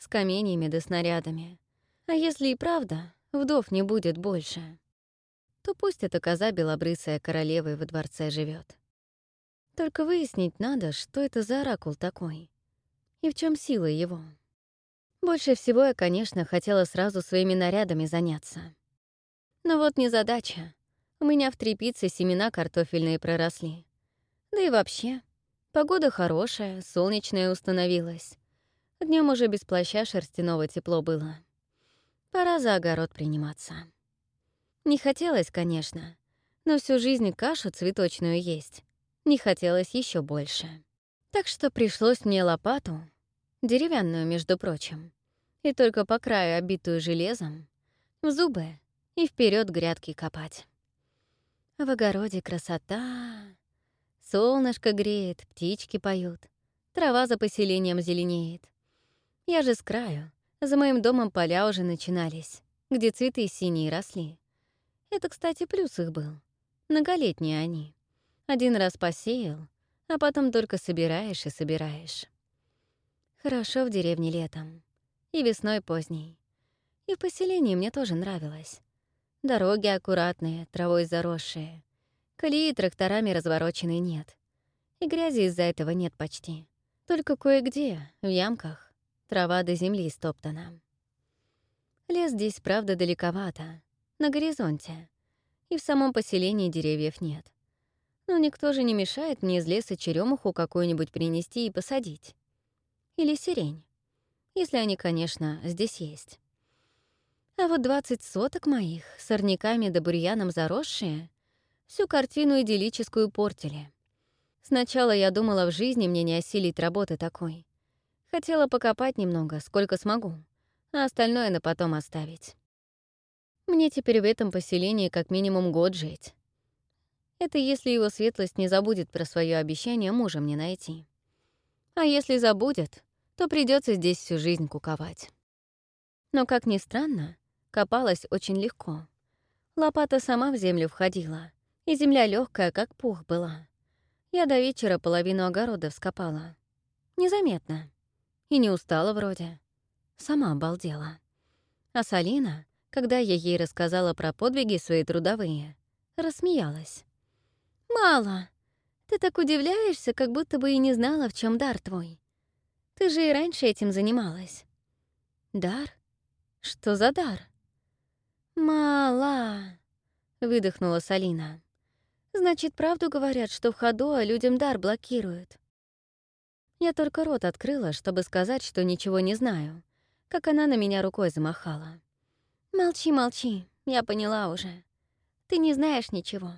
с каменьями да снарядами. А если и правда, вдов не будет больше, то пусть эта коза белобрысая королевой во дворце живет. Только выяснить надо, что это за оракул такой и в чем сила его. Больше всего я, конечно, хотела сразу своими нарядами заняться. Но вот незадача. У меня в трепице семена картофельные проросли. Да и вообще, погода хорошая, солнечная установилась. Днем уже без плаща шерстяного тепло было. Пора за огород приниматься. Не хотелось, конечно, но всю жизнь кашу цветочную есть. Не хотелось еще больше. Так что пришлось мне лопату, деревянную, между прочим, и только по краю обитую железом, в зубы и вперед грядки копать. В огороде красота. Солнышко греет, птички поют, трава за поселением зеленеет. Я же с краю, за моим домом поля уже начинались, где цветы синие росли. Это, кстати, плюс их был. Многолетние они. Один раз посеял, а потом только собираешь и собираешь. Хорошо в деревне летом. И весной поздней. И в поселении мне тоже нравилось. Дороги аккуратные, травой заросшие. Колеи тракторами развороченной нет. И грязи из-за этого нет почти. Только кое-где, в ямках, трава до земли стоптана. Лес здесь, правда, далековато, на горизонте. И в самом поселении деревьев нет. Но никто же не мешает мне из леса черемуху какую-нибудь принести и посадить. Или сирень. Если они, конечно, здесь есть. А вот 20 соток моих, сорняками да бурьяном заросшие, всю картину идиллическую портили. Сначала я думала, в жизни мне не осилить работы такой. Хотела покопать немного, сколько смогу, а остальное на потом оставить. Мне теперь в этом поселении как минимум год жить. Это если его светлость не забудет про свое обещание мужа мне найти. А если забудет, то придется здесь всю жизнь куковать. Но, как ни странно, копалась очень легко. Лопата сама в землю входила, и земля легкая, как пух была. Я до вечера половину огорода вскопала. Незаметно. И не устала вроде. Сама обалдела. А Салина, когда я ей рассказала про подвиги свои трудовые, рассмеялась. «Мало. Ты так удивляешься, как будто бы и не знала, в чем дар твой. Ты же и раньше этим занималась. Дар? Что за дар? Мала, выдохнула Салина. Значит, правду говорят, что в ходу, а людям дар блокируют. Я только рот открыла, чтобы сказать, что ничего не знаю, как она на меня рукой замахала. «Молчи, молчи, я поняла уже. Ты не знаешь ничего.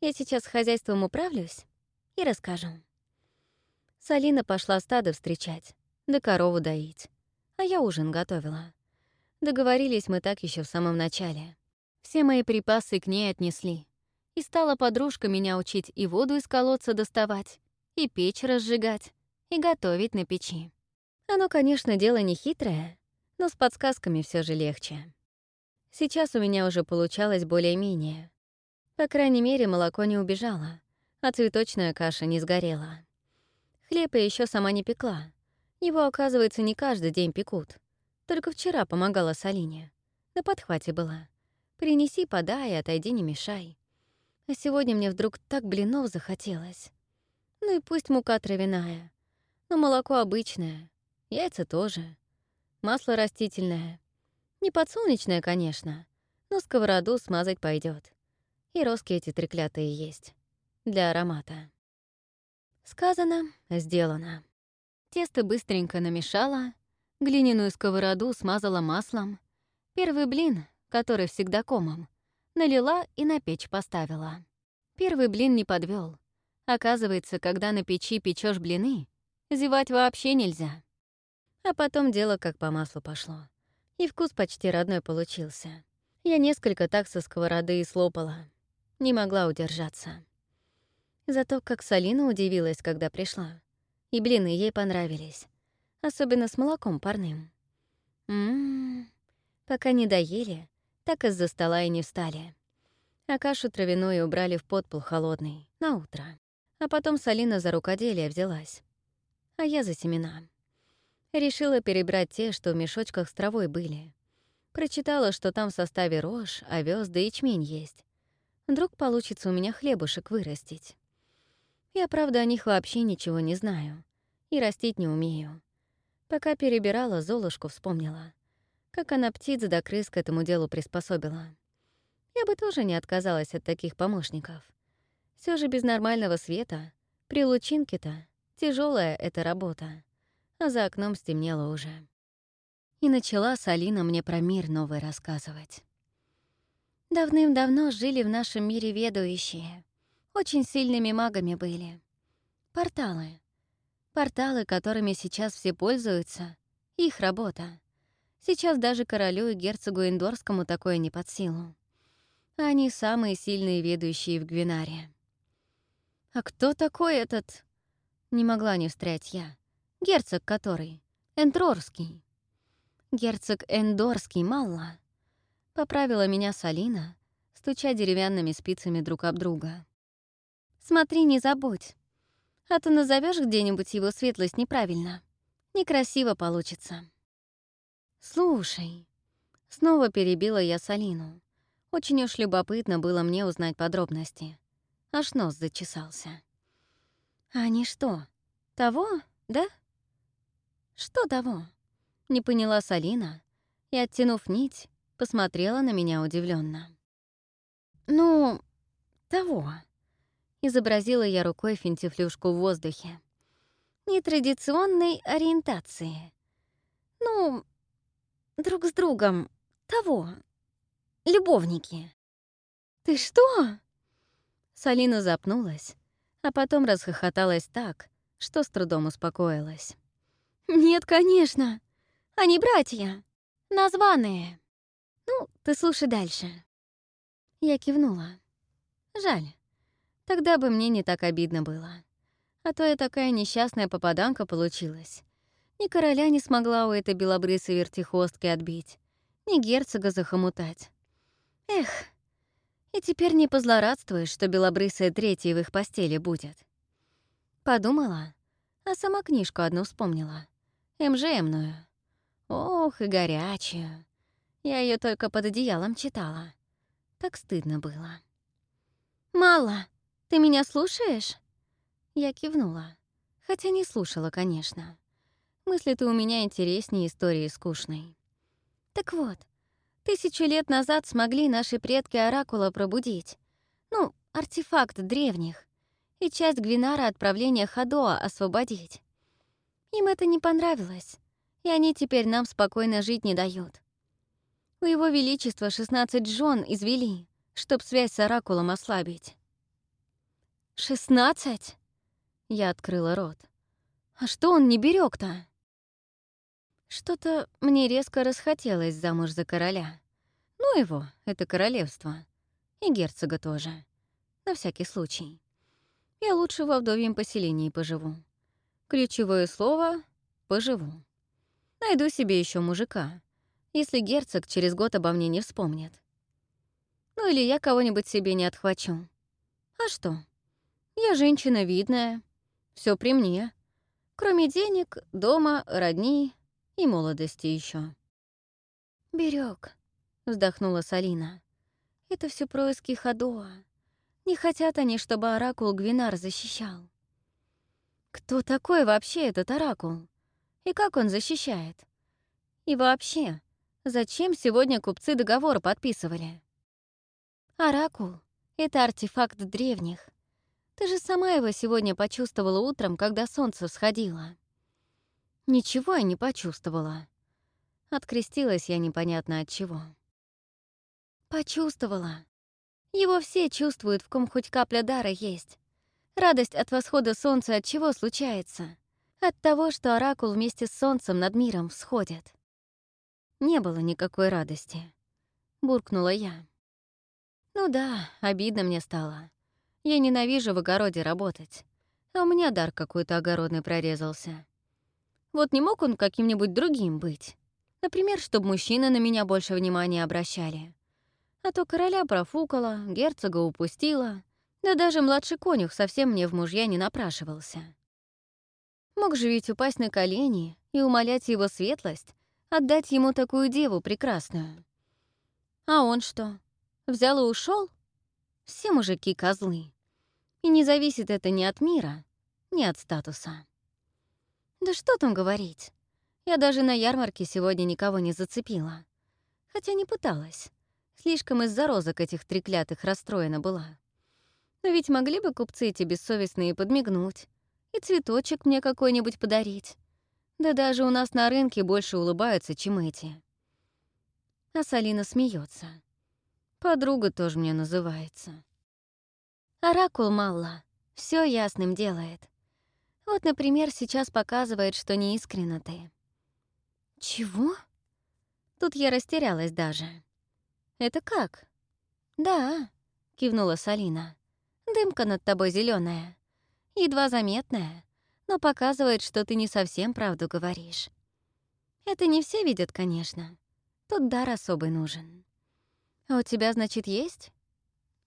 Я сейчас хозяйством управлюсь и расскажу». Салина пошла стадо встречать, да корову доить. А я ужин готовила. Договорились мы так еще в самом начале. Все мои припасы к ней отнесли. И стала подружка меня учить и воду из колодца доставать, и печь разжигать, и готовить на печи. Оно, конечно, дело не хитрое, но с подсказками все же легче. Сейчас у меня уже получалось более-менее. По крайней мере, молоко не убежало, а цветочная каша не сгорела. Хлеб я еще сама не пекла. Его, оказывается, не каждый день пекут. Только вчера помогала Салине. На подхвате была. Принеси, подай, отойди, не мешай. А сегодня мне вдруг так блинов захотелось. Ну и пусть мука травяная. Но молоко обычное. Яйца тоже. Масло растительное. Не подсолнечное, конечно, но сковороду смазать пойдет. И роски эти треклятые есть. Для аромата. Сказано, сделано. Тесто быстренько намешала, глиняную сковороду смазала маслом. Первый блин, который всегда комом, налила и на печь поставила. Первый блин не подвел. Оказывается, когда на печи печешь блины, зевать вообще нельзя. А потом дело как по маслу пошло. И вкус почти родной получился. Я несколько так со сковороды и слопала. Не могла удержаться. Зато как Салина удивилась, когда пришла. И блины ей понравились. Особенно с молоком парным. Ммм, пока не доели, так из-за стола и не встали. А кашу травяную убрали в подпол холодный, на утро. А потом Салина за рукоделие взялась. А я за семена. Решила перебрать те, что в мешочках с травой были. Прочитала, что там в составе рожь, овёс да ячмень есть. Вдруг получится у меня хлебушек вырастить. Я, правда, о них вообще ничего не знаю. И растить не умею. Пока перебирала, Золушку вспомнила. Как она птиц да крыс к этому делу приспособила. Я бы тоже не отказалась от таких помощников. Все же без нормального света, при лучинке-то, тяжелая эта работа. А за окном стемнело уже. И начала Салина мне про мир новый рассказывать. Давным-давно жили в нашем мире ведущие. Очень сильными магами были. Порталы. Порталы, которыми сейчас все пользуются, их работа. Сейчас даже королю и герцогу Индорскому такое не под силу. Они самые сильные ведущие в Гвинаре. «А кто такой этот?» Не могла не встрять я. «Герцог который? Энтрорский». «Герцог Эндорский, мало». Поправила меня Салина, стуча деревянными спицами друг об друга. Смотри, не забудь. А то назовешь где-нибудь его светлость неправильно. Некрасиво получится. Слушай, снова перебила я Салину. Очень уж любопытно было мне узнать подробности. Аж нос зачесался. Они что, того, да? Что того? Не поняла Салина и, оттянув нить, посмотрела на меня удивленно. Ну, того. Изобразила я рукой финтифлюшку в воздухе. Нетрадиционной ориентации. Ну, друг с другом. Того. Любовники. «Ты что?» Салина запнулась, а потом расхохоталась так, что с трудом успокоилась. «Нет, конечно. Они братья. Названные. Ну, ты слушай дальше». Я кивнула. Жаль. Тогда бы мне не так обидно было. А то я такая несчастная попаданка получилась. Ни короля не смогла у этой белобрысой вертихостки отбить, ни герцога захомутать. Эх, и теперь не позлорадствуешь, что белобрысая третья в их постели будет. Подумала, а сама книжку одну вспомнила. МЖМную. Ох, и горячую. Я ее только под одеялом читала. Так стыдно было. «Мало!» «Ты меня слушаешь?» Я кивнула. Хотя не слушала, конечно. Мысли-то у меня интереснее истории скучной. Так вот, тысячу лет назад смогли наши предки Оракула пробудить. Ну, артефакт древних. И часть Гвинара отправления Хадоа освободить. Им это не понравилось, и они теперь нам спокойно жить не дают. У Его Величества 16 жен извели, чтоб связь с Оракулом ослабить. «Шестнадцать?» Я открыла рот. «А что он не берег то Что-то мне резко расхотелось замуж за короля. Ну его, это королевство. И герцога тоже. На всякий случай. Я лучше во вдовьем поселении поживу. Ключевое слово — поживу. Найду себе еще мужика, если герцог через год обо мне не вспомнит. Ну или я кого-нибудь себе не отхвачу. А что? Я женщина видная, все при мне. Кроме денег, дома, родни и молодости еще. Берег, вздохнула Салина. Это все происки Хадоа. Не хотят они, чтобы Оракул Гвинар защищал. Кто такой вообще этот Оракул? И как он защищает? И вообще, зачем сегодня купцы договор подписывали? Оракул — это артефакт древних, ты же сама его сегодня почувствовала утром, когда солнце всходило. Ничего я не почувствовала. Открестилась я непонятно от чего. Почувствовала. Его все чувствуют, в ком хоть капля дара есть. Радость от восхода солнца от чего случается? От того, что оракул вместе с солнцем над миром всходит. Не было никакой радости. Буркнула я. Ну да, обидно мне стало. Я ненавижу в огороде работать. А у меня дар какой-то огородный прорезался. Вот не мог он каким-нибудь другим быть. Например, чтобы мужчины на меня больше внимания обращали. А то короля профукала, герцога упустила, да даже младший конюх совсем мне в мужья не напрашивался. Мог же ведь упасть на колени и умолять его светлость, отдать ему такую деву прекрасную. А он что, взял и ушел? Все мужики — козлы. И не зависит это ни от мира, ни от статуса. Да что там говорить. Я даже на ярмарке сегодня никого не зацепила. Хотя не пыталась. Слишком из-за розок этих треклятых расстроена была. Но ведь могли бы купцы эти бессовестные подмигнуть и цветочек мне какой-нибудь подарить. Да даже у нас на рынке больше улыбаются, чем эти. А Салина смеется. Подруга тоже мне называется. Оракул Малла все ясным делает. Вот, например, сейчас показывает, что неискренна ты. Чего? Тут я растерялась даже. Это как? Да, кивнула Салина. Дымка над тобой зеленая, едва заметная, но показывает, что ты не совсем правду говоришь. Это не все видят, конечно. Тут дар особый нужен. А у тебя, значит, есть?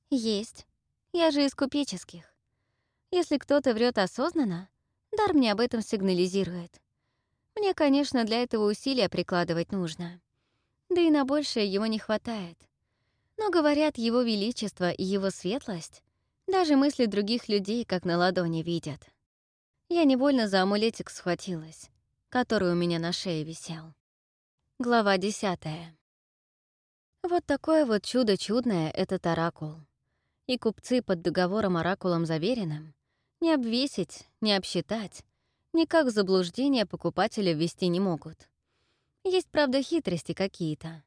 Есть. Я же из купеческих. Если кто-то врет осознанно, дар мне об этом сигнализирует. Мне, конечно, для этого усилия прикладывать нужно. Да и на большее его не хватает. Но, говорят, его величество и его светлость даже мысли других людей как на ладони видят. Я невольно за амулетик схватилась, который у меня на шее висел. Глава десятая. Вот такое вот чудо чудное этот оракул. И купцы под договором оракулом заверенным не обвесить, не обсчитать, никак в заблуждение покупателя ввести не могут. Есть, правда, хитрости какие-то.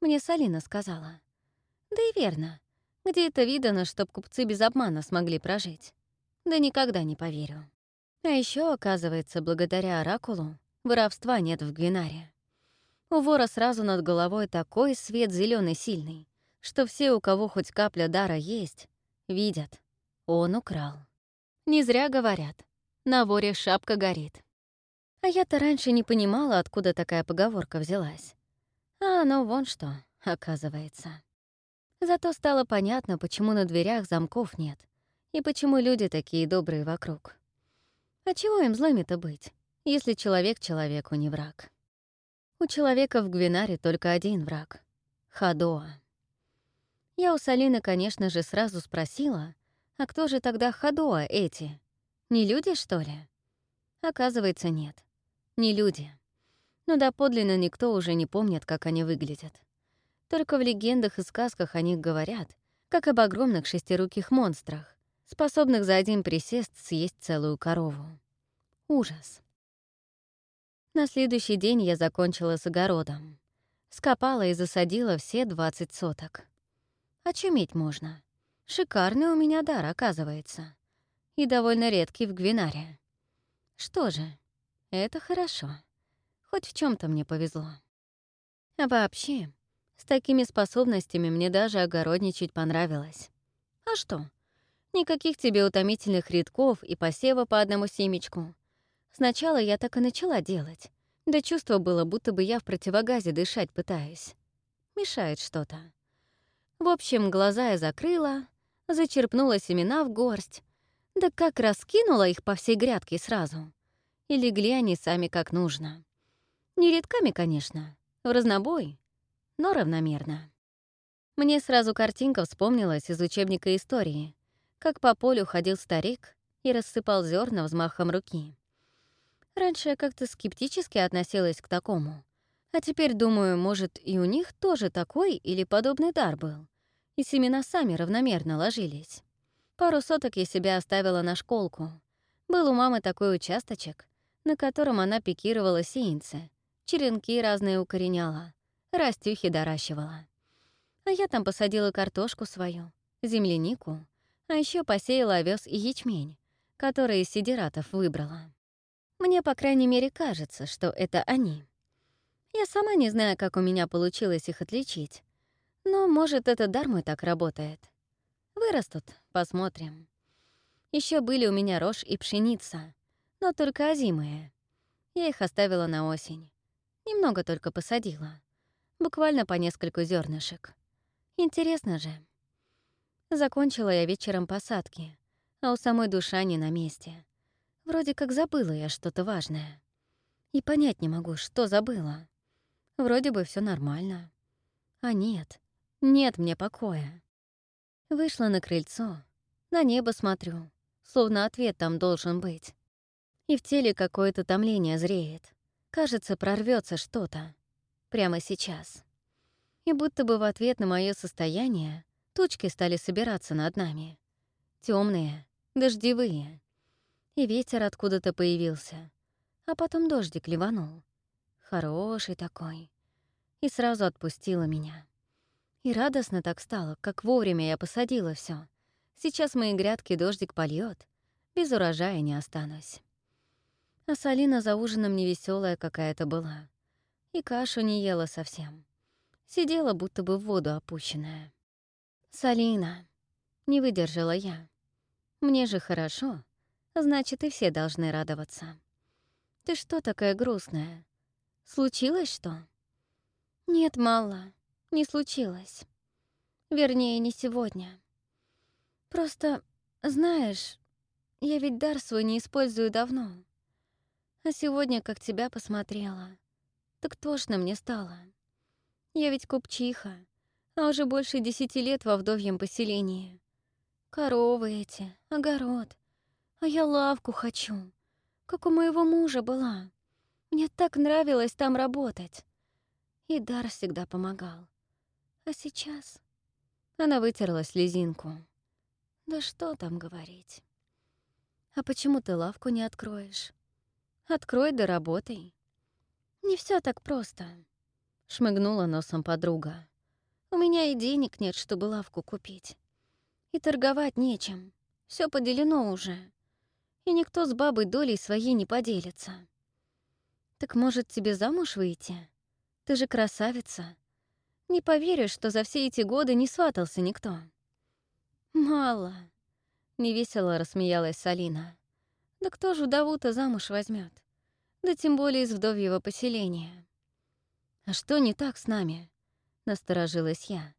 Мне Салина сказала. Да и верно. Где это видано, чтоб купцы без обмана смогли прожить? Да никогда не поверю. А еще, оказывается, благодаря Оракулу, воровства нет в Гвинаре. У вора сразу над головой такой свет зеленый сильный, что все, у кого хоть капля дара есть, видят. Он украл. Не зря говорят, на воре шапка горит. А я-то раньше не понимала, откуда такая поговорка взялась. А оно вон что, оказывается. Зато стало понятно, почему на дверях замков нет и почему люди такие добрые вокруг. А чего им злыми-то быть, если человек человеку не враг? У человека в Гвинаре только один враг — Хадоа. Я у Салины, конечно же, сразу спросила, а кто же тогда Хадоа эти? Не люди, что ли? Оказывается, нет. Не люди. Но доподлинно никто уже не помнит, как они выглядят. Только в легендах и сказках о них говорят, как об огромных шестируких монстрах, способных за один присест съесть целую корову. Ужас. На следующий день я закончила с огородом. Скопала и засадила все 20 соток. Очуметь можно. Шикарный у меня дар, оказывается. И довольно редкий в Гвинаре. Что же, это хорошо. Хоть в чем то мне повезло. А вообще, с такими способностями мне даже огородничать понравилось. А что? Никаких тебе утомительных рядков и посева по одному семечку. Сначала я так и начала делать. Да чувство было, будто бы я в противогазе дышать пытаюсь. Мешает что-то. В общем, глаза я закрыла, зачерпнула семена в горсть, да как раскинула их по всей грядке сразу. И легли они сами как нужно. Не редками, конечно, в разнобой, но равномерно. Мне сразу картинка вспомнилась из учебника истории, как по полю ходил старик и рассыпал зерна взмахом руки. Раньше я как-то скептически относилась к такому, а теперь думаю, может, и у них тоже такой или подобный дар был, и семена сами равномерно ложились. Пару соток я себя оставила на школку. Был у мамы такой участочек, на котором она пикировала сеянцы, черенки разные укореняла, растюхи доращивала. А я там посадила картошку свою, землянику, а еще посеяла овес и ячмень, который из сидератов выбрала. Мне, по крайней мере, кажется, что это они. Я сама не знаю, как у меня получилось их отличить, но, может, это дар так работает. Вырастут, посмотрим. Еще были у меня рожь и пшеница, но только озимые. Я их оставила на осень. Немного только посадила буквально по нескольку зернышек. Интересно же. Закончила я вечером посадки, а у самой душа не на месте. Вроде как забыла я что-то важное. И понять не могу, что забыла. Вроде бы все нормально. А нет, нет мне покоя. Вышла на крыльцо, на небо смотрю, словно ответ там должен быть. И в теле какое-то томление зреет. Кажется, прорвется что-то. Прямо сейчас. И будто бы в ответ на мое состояние тучки стали собираться над нами. темные, дождевые. И ветер откуда-то появился. А потом дождик ливанул. Хороший такой. И сразу отпустила меня. И радостно так стало, как вовремя я посадила все. Сейчас мои грядки дождик польет, без урожая не останусь. А Салина за ужином невеселая какая-то была. И кашу не ела совсем. Сидела, будто бы в воду опущенная. «Салина», — не выдержала я. «Мне же хорошо, значит, и все должны радоваться. Ты что такая грустная? Случилось что?» «Нет, мало, не случилось. Вернее, не сегодня. Просто, знаешь, я ведь дар свой не использую давно. А сегодня, как тебя посмотрела, так тошно мне стало. Я ведь купчиха, а уже больше десяти лет во вдовьем поселении. Коровы эти, огород. А я лавку хочу, как у моего мужа была. Мне так нравилось там работать. И дар всегда помогал. А сейчас... Она вытерла слезинку. Да что там говорить. А почему ты лавку не откроешь? Открой да работай. Не все так просто. Шмыгнула носом подруга. У меня и денег нет, чтобы лавку купить. И торговать нечем. Все поделено уже. И никто с бабой долей своей не поделится. Так может, тебе замуж выйти? Ты же красавица. Не поверишь, что за все эти годы не сватался никто. Мало. Невесело рассмеялась Салина. Да кто же вдову-то замуж возьмет? Да тем более из вдовьего поселения. А что не так с нами? Насторожилась я.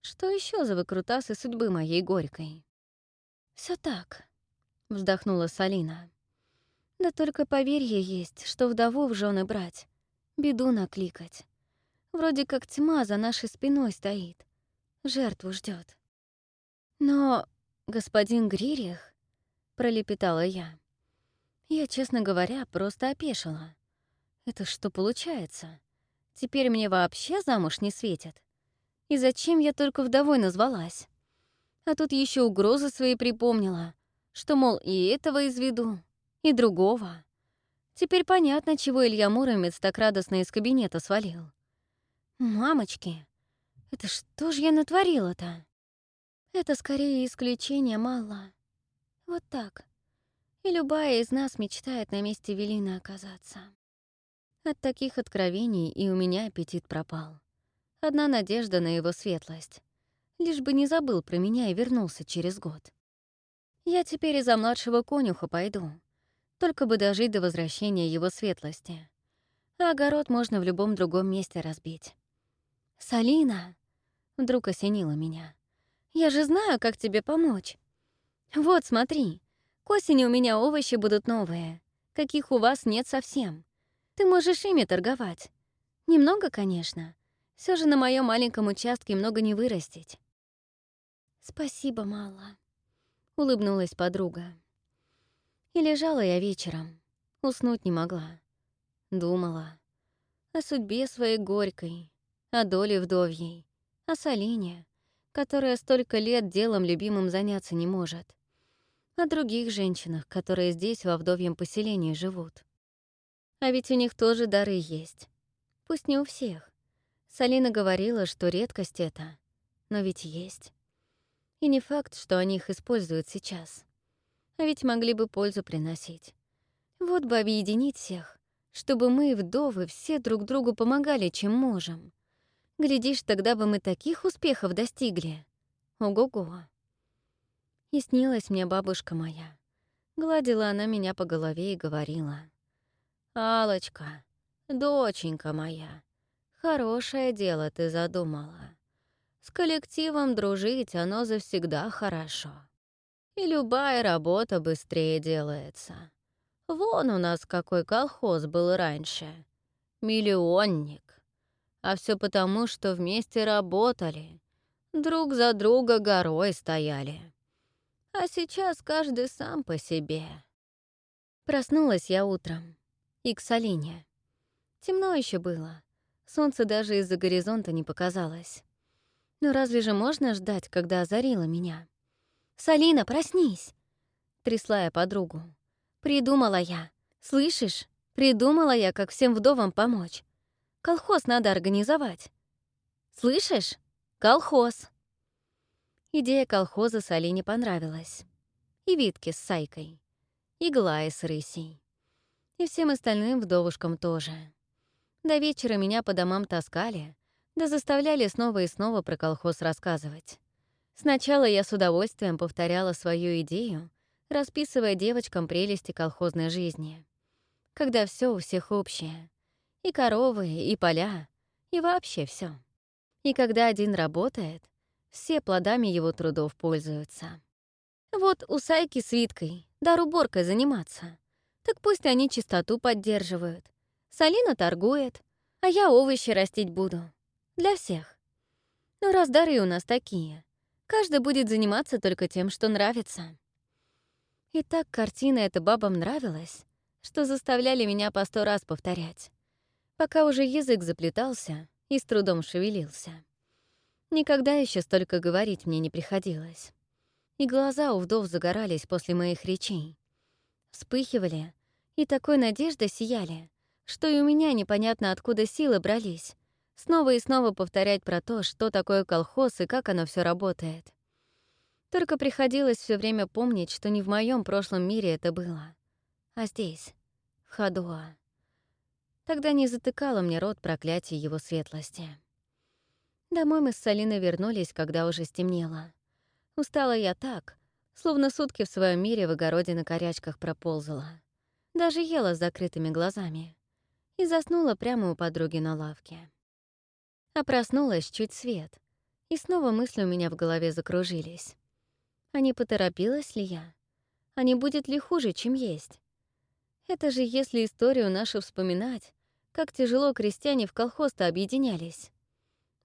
Что еще за выкрутасы судьбы моей горькой? Все так, вздохнула Салина. Да только поверье есть, что вдову в жены брать, беду накликать. Вроде как тьма за нашей спиной стоит, жертву ждет. Но господин Гририх, пролепетала я. Я, честно говоря, просто опешила. Это что получается? Теперь мне вообще замуж не светит? И зачем я только вдовой назвалась? А тут еще угрозы свои припомнила, что, мол, и этого изведу, и другого. Теперь понятно, чего Илья Муромец так радостно из кабинета свалил. Мамочки, это что ж я натворила-то? Это скорее исключение мало. Вот так. И любая из нас мечтает на месте Велины оказаться. От таких откровений и у меня аппетит пропал. Одна надежда на его светлость. Лишь бы не забыл про меня и вернулся через год. Я теперь из-за младшего конюха пойду. Только бы дожить до возвращения его светлости. А огород можно в любом другом месте разбить. «Салина!» — вдруг осенило меня. «Я же знаю, как тебе помочь. Вот, смотри, к осени у меня овощи будут новые, каких у вас нет совсем. Ты можешь ими торговать. Немного, конечно. Все же на моем маленьком участке много не вырастить». «Спасибо, мало», — улыбнулась подруга. И лежала я вечером, уснуть не могла. Думала о судьбе своей горькой, о доле вдовьей, о Салине, которая столько лет делом любимым заняться не может, о других женщинах, которые здесь, во вдовьем поселении, живут. А ведь у них тоже дары есть. Пусть не у всех. Салина говорила, что редкость это, но ведь есть. И не факт, что они их используют сейчас. А ведь могли бы пользу приносить. Вот бы объединить всех, чтобы мы, вдовы, все друг другу помогали, чем можем. Глядишь, тогда бы мы таких успехов достигли. Ого-го. И снилась мне бабушка моя. Гладила она меня по голове и говорила. алочка доченька моя, хорошее дело ты задумала. С коллективом дружить оно завсегда хорошо. И любая работа быстрее делается. Вон у нас какой колхоз был раньше. Миллионник. А все потому, что вместе работали. Друг за друга горой стояли. А сейчас каждый сам по себе. Проснулась я утром. И к Салине. Темно еще было. Солнце даже из-за горизонта не показалось. Но разве же можно ждать, когда озарило меня? «Салина, проснись!» Трясла я подругу. «Придумала я. Слышишь? Придумала я, как всем вдовам помочь. Колхоз надо организовать. Слышишь? Колхоз!» Идея колхоза Салине понравилась. И Витке с Сайкой. И Глае с Рысей. И всем остальным вдовушкам тоже. До вечера меня по домам таскали, да заставляли снова и снова про колхоз рассказывать. Сначала я с удовольствием повторяла свою идею, расписывая девочкам прелести колхозной жизни. Когда все у всех общее. И коровы, и поля, и вообще все. И когда один работает, все плодами его трудов пользуются. Вот у Сайки с Виткой дар уборкой заниматься. Так пусть они чистоту поддерживают. Салина торгует, а я овощи растить буду. Для всех. Но раз дары у нас такие, Каждый будет заниматься только тем, что нравится. И так картина эта бабам нравилась, что заставляли меня по сто раз повторять, пока уже язык заплетался и с трудом шевелился. Никогда еще столько говорить мне не приходилось. И глаза у вдов загорались после моих речей. Вспыхивали, и такой надеждой сияли, что и у меня непонятно откуда силы брались, снова и снова повторять про то, что такое колхоз и как оно все работает. Только приходилось все время помнить, что не в моем прошлом мире это было, а здесь, в Хадуа. Тогда не затыкало мне рот проклятие его светлости. Домой мы с Салиной вернулись, когда уже стемнело. Устала я так, словно сутки в своем мире в огороде на корячках проползала. Даже ела с закрытыми глазами. И заснула прямо у подруги на лавке. А проснулась чуть свет, и снова мысли у меня в голове закружились. А не поторопилась ли я? А не будет ли хуже, чем есть? Это же если историю нашу вспоминать, как тяжело крестьяне в колхоз-то объединялись.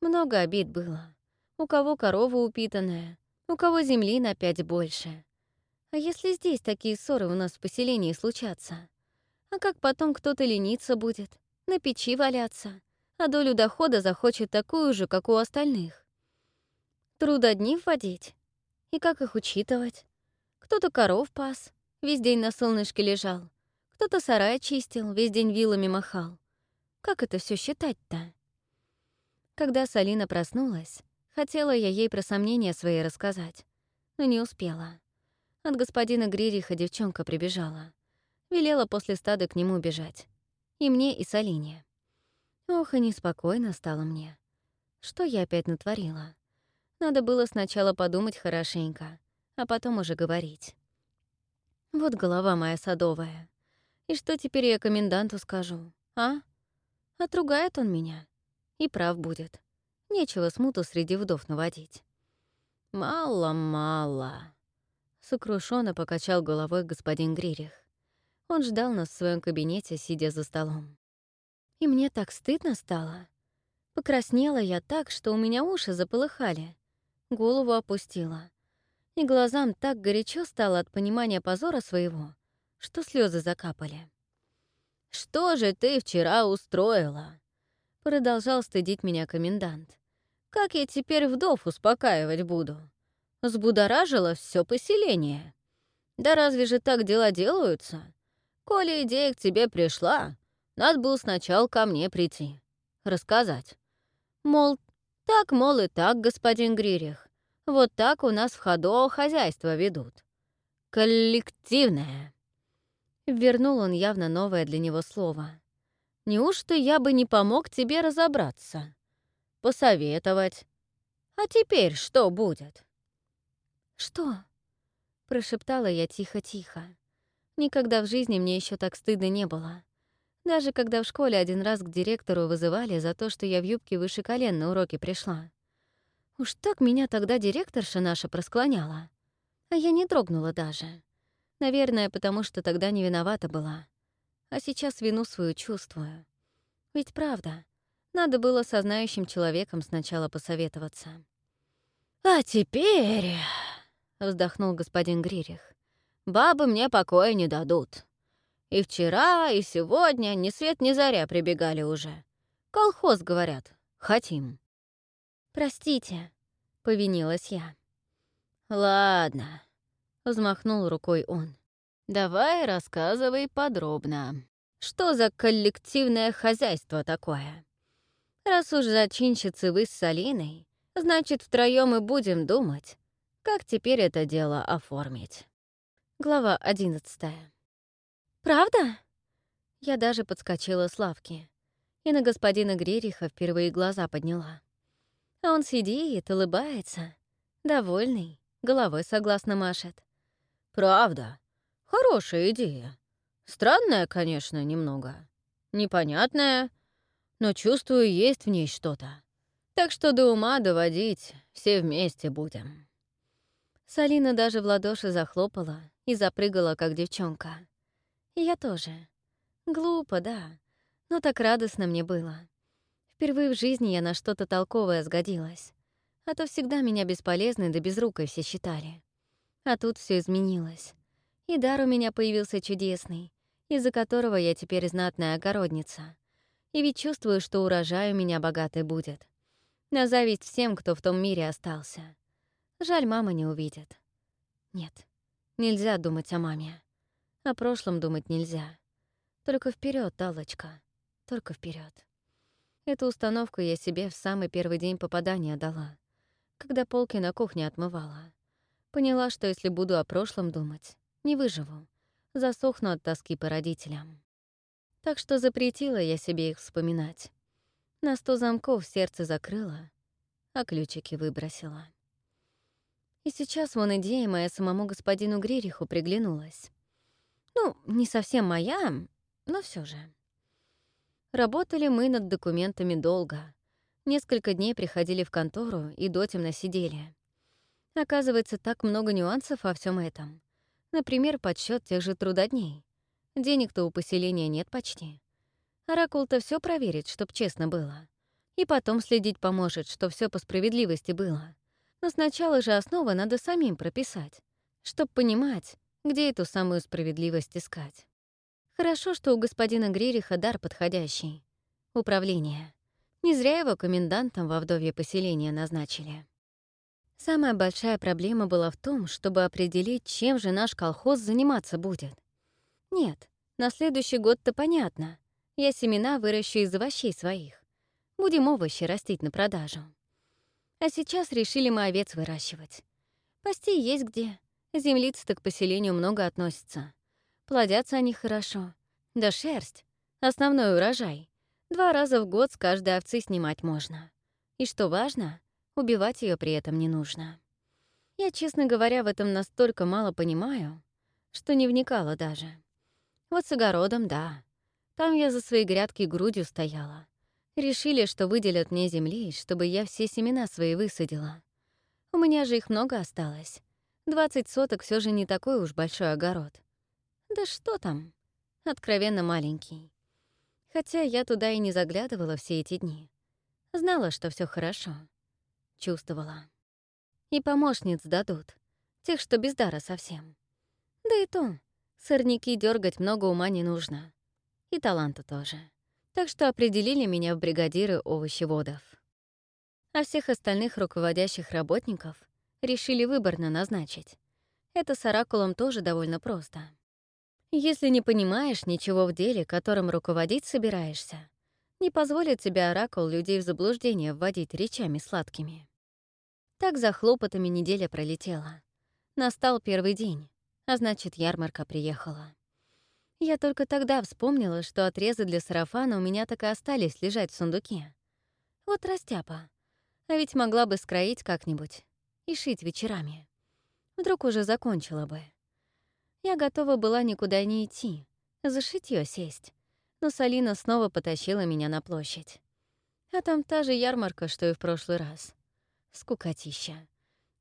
Много обид было. У кого корова упитанная, у кого земли на пять больше. А если здесь такие ссоры у нас в поселении случатся? А как потом кто-то лениться будет, на печи валяться, а долю дохода захочет такую же, как у остальных. Труд одни вводить? И как их учитывать? Кто-то коров пас, весь день на солнышке лежал, кто-то сарай чистил, весь день вилами махал. Как это все считать-то? Когда Салина проснулась, хотела я ей про сомнения свои рассказать, но не успела. От господина Гририха девчонка прибежала. Велела после стада к нему бежать. И мне, и Салине. Ох, и неспокойно стало мне. Что я опять натворила? Надо было сначала подумать хорошенько, а потом уже говорить. Вот голова моя садовая. И что теперь я коменданту скажу, а? Отругает он меня. И прав будет. Нечего смуту среди вдов наводить. «Мало-мало», — сокрушенно покачал головой господин Гририх. Он ждал нас в своем кабинете, сидя за столом. И мне так стыдно стало. Покраснела я так, что у меня уши заполыхали. Голову опустила. И глазам так горячо стало от понимания позора своего, что слезы закапали. «Что же ты вчера устроила?» Продолжал стыдить меня комендант. «Как я теперь вдов успокаивать буду? Сбудоражила все поселение. Да разве же так дела делаются? Коли идея к тебе пришла, надо было сначала ко мне прийти, рассказать. Мол, так, мол, и так, господин Гририх. Вот так у нас в ходу хозяйство ведут. Коллективное. Вернул он явно новое для него слово. Неужто я бы не помог тебе разобраться? Посоветовать. А теперь что будет? Что? Прошептала я тихо-тихо. Никогда в жизни мне еще так стыдно не было. Даже когда в школе один раз к директору вызывали за то, что я в юбке выше колен на уроки пришла. Уж так меня тогда директорша наша просклоняла. А я не дрогнула даже. Наверное, потому что тогда не виновата была. А сейчас вину свою чувствую. Ведь правда, надо было со знающим человеком сначала посоветоваться. «А теперь...» — вздохнул господин Гририх. «Бабы мне покоя не дадут. И вчера, и сегодня ни свет ни заря прибегали уже. Колхоз, говорят, хотим». «Простите», — повинилась я. «Ладно», — взмахнул рукой он. «Давай рассказывай подробно. Что за коллективное хозяйство такое? Раз уж зачинщицы вы с Салиной, значит, втроем и будем думать, как теперь это дело оформить». Глава одиннадцатая. «Правда?» Я даже подскочила с лавки и на господина Грериха впервые глаза подняла. А он сидит, улыбается, довольный, головой согласно машет. «Правда. Хорошая идея. Странная, конечно, немного. Непонятная, но чувствую, есть в ней что-то. Так что до ума доводить все вместе будем». Салина даже в ладоши захлопала и запрыгала, как девчонка. И я тоже. Глупо, да, но так радостно мне было. Впервые в жизни я на что-то толковое сгодилась. А то всегда меня бесполезной да безрукой все считали. А тут все изменилось. И дар у меня появился чудесный, из-за которого я теперь знатная огородница. И ведь чувствую, что урожай у меня богатый будет. На зависть всем, кто в том мире остался. Жаль, мама не увидит. Нет, нельзя думать о маме. О прошлом думать нельзя. Только вперед, Талочка, только вперед. Эту установку я себе в самый первый день попадания дала, когда полки на кухне отмывала. Поняла, что если буду о прошлом думать, не выживу, засохну от тоски по родителям. Так что запретила я себе их вспоминать. На сто замков сердце закрыла, а ключики выбросила. И сейчас вон идея моя самому господину Гририху приглянулась. Ну, не совсем моя, но все же. Работали мы над документами долго. Несколько дней приходили в контору и дотемно сидели. Оказывается, так много нюансов во всем этом. Например, подсчет тех же трудодней. Денег-то у поселения нет почти. Оракул-то все проверит, чтоб честно было. И потом следить поможет, что все по справедливости было. Но сначала же основы надо самим прописать, чтоб понимать, где эту самую справедливость искать. Хорошо, что у господина Гририха дар подходящий. Управление. Не зря его комендантом во вдовье поселения назначили. Самая большая проблема была в том, чтобы определить, чем же наш колхоз заниматься будет. Нет, на следующий год-то понятно. Я семена выращу из овощей своих. Будем овощи растить на продажу. А сейчас решили мы овец выращивать. Пасти есть где. Землицы-то к поселению много относятся. Плодятся они хорошо. Да шерсть — основной урожай. Два раза в год с каждой овцы снимать можно. И что важно, убивать ее при этом не нужно. Я, честно говоря, в этом настолько мало понимаю, что не вникала даже. Вот с огородом — да. Там я за свои грядки грудью стояла. Решили, что выделят мне земли, чтобы я все семена свои высадила. У меня же их много осталось. 20 соток все же не такой уж большой огород. Да что там? Откровенно маленький. Хотя я туда и не заглядывала все эти дни. Знала, что все хорошо. Чувствовала. И помощниц дадут. Тех, что без дара совсем. Да и то, сорняки дергать много ума не нужно. И таланта тоже. Так что определили меня в бригадиры овощеводов. А всех остальных руководящих работников решили выборно назначить. Это с оракулом тоже довольно просто. Если не понимаешь ничего в деле, которым руководить собираешься, не позволит тебе оракул людей в заблуждение вводить речами сладкими. Так за хлопотами неделя пролетела. Настал первый день, а значит, ярмарка приехала. Я только тогда вспомнила, что отрезы для сарафана у меня так и остались лежать в сундуке. Вот растяпа. А ведь могла бы скроить как-нибудь и шить вечерами. Вдруг уже закончила бы. Я готова была никуда не идти, за шитьё сесть. Но Салина снова потащила меня на площадь. А там та же ярмарка, что и в прошлый раз. Скукотища.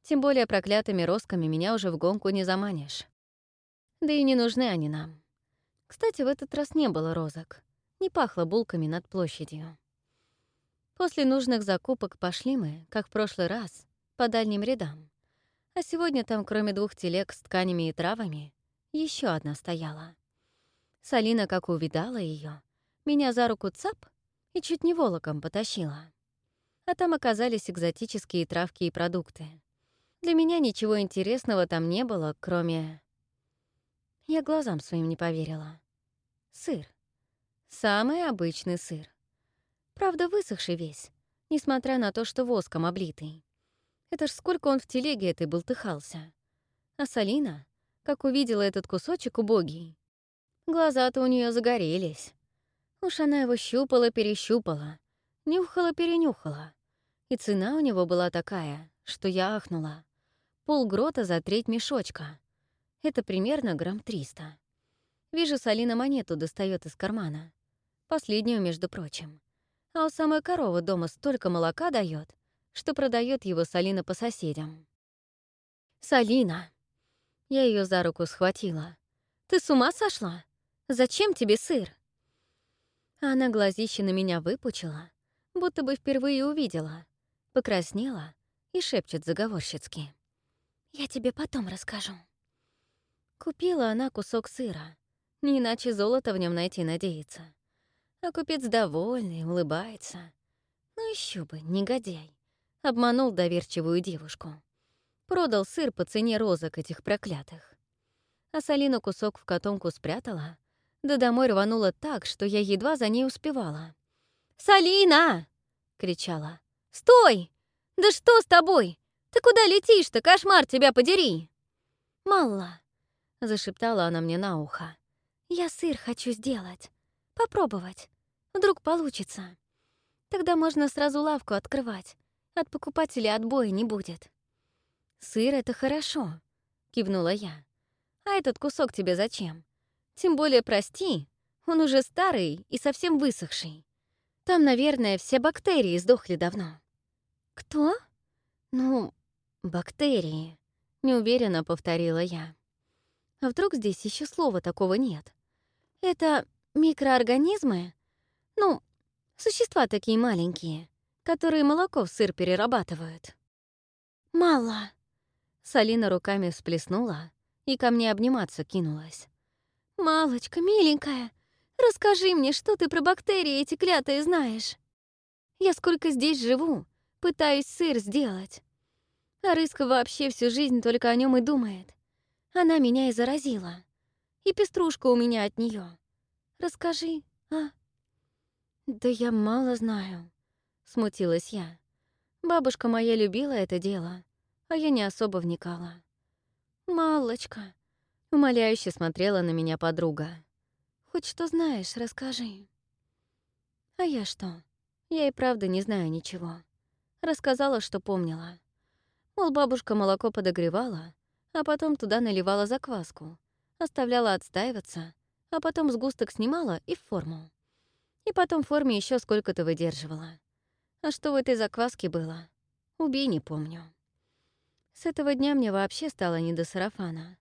Тем более проклятыми росками меня уже в гонку не заманишь. Да и не нужны они нам. Кстати, в этот раз не было розок. Не пахло булками над площадью. После нужных закупок пошли мы, как в прошлый раз, по дальним рядам. А сегодня там, кроме двух телег с тканями и травами, еще одна стояла. Салина, как увидала ее, меня за руку цап и чуть не волоком потащила. А там оказались экзотические травки и продукты. Для меня ничего интересного там не было, кроме... Я глазам своим не поверила. Сыр. Самый обычный сыр. Правда, высохший весь, несмотря на то, что воском облитый. Это ж сколько он в телеге этой болтыхался. А Салина, как увидела этот кусочек убогий, глаза-то у нее загорелись. Уж она его щупала-перещупала, нюхала-перенюхала. И цена у него была такая, что я ахнула. Полгрота за треть мешочка. Это примерно грамм триста. Вижу, Салина монету достает из кармана. Последнюю, между прочим. А у самой коровы дома столько молока дает, что продает его Салина по соседям. «Салина!» Я ее за руку схватила. «Ты с ума сошла? Зачем тебе сыр?» Она глазище на меня выпучила, будто бы впервые увидела, покраснела и шепчет заговорщицки. «Я тебе потом расскажу». Купила она кусок сыра, не иначе золото в нем найти надеется. А купец довольный, улыбается. Ну еще бы, негодяй. Обманул доверчивую девушку. Продал сыр по цене розок этих проклятых. А Салина кусок в котомку спрятала, да домой рванула так, что я едва за ней успевала. «Салина!» — кричала. «Стой! Да что с тобой? Ты куда летишь-то, кошмар тебя подери!» «Малла!» — зашептала она мне на ухо. «Я сыр хочу сделать. Попробовать. Вдруг получится. Тогда можно сразу лавку открывать. От покупателя отбоя не будет. «Сыр — это хорошо», — кивнула я. «А этот кусок тебе зачем? Тем более, прости, он уже старый и совсем высохший. Там, наверное, все бактерии сдохли давно». «Кто?» «Ну, бактерии», — неуверенно повторила я. «А вдруг здесь еще слова такого нет? Это микроорганизмы, ну, существа такие маленькие, которые молоко в сыр перерабатывают. «Мало!» Салина руками всплеснула и ко мне обниматься кинулась. «Малочка, миленькая, расскажи мне, что ты про бактерии эти клятые знаешь. Я сколько здесь живу, пытаюсь сыр сделать. А Рыска вообще всю жизнь только о нем и думает. Она меня и заразила. И пеструшка у меня от нее. Расскажи, а?» «Да я мало знаю», — смутилась я. Бабушка моя любила это дело, а я не особо вникала. «Малочка», — умоляюще смотрела на меня подруга. «Хоть что знаешь, расскажи». А я что? Я и правда не знаю ничего. Рассказала, что помнила. Мол, бабушка молоко подогревала, а потом туда наливала закваску, оставляла отстаиваться, а потом сгусток снимала и в форму. И потом в форме еще сколько-то выдерживала. А что в этой закваске было? Убей, не помню. С этого дня мне вообще стало не до сарафана.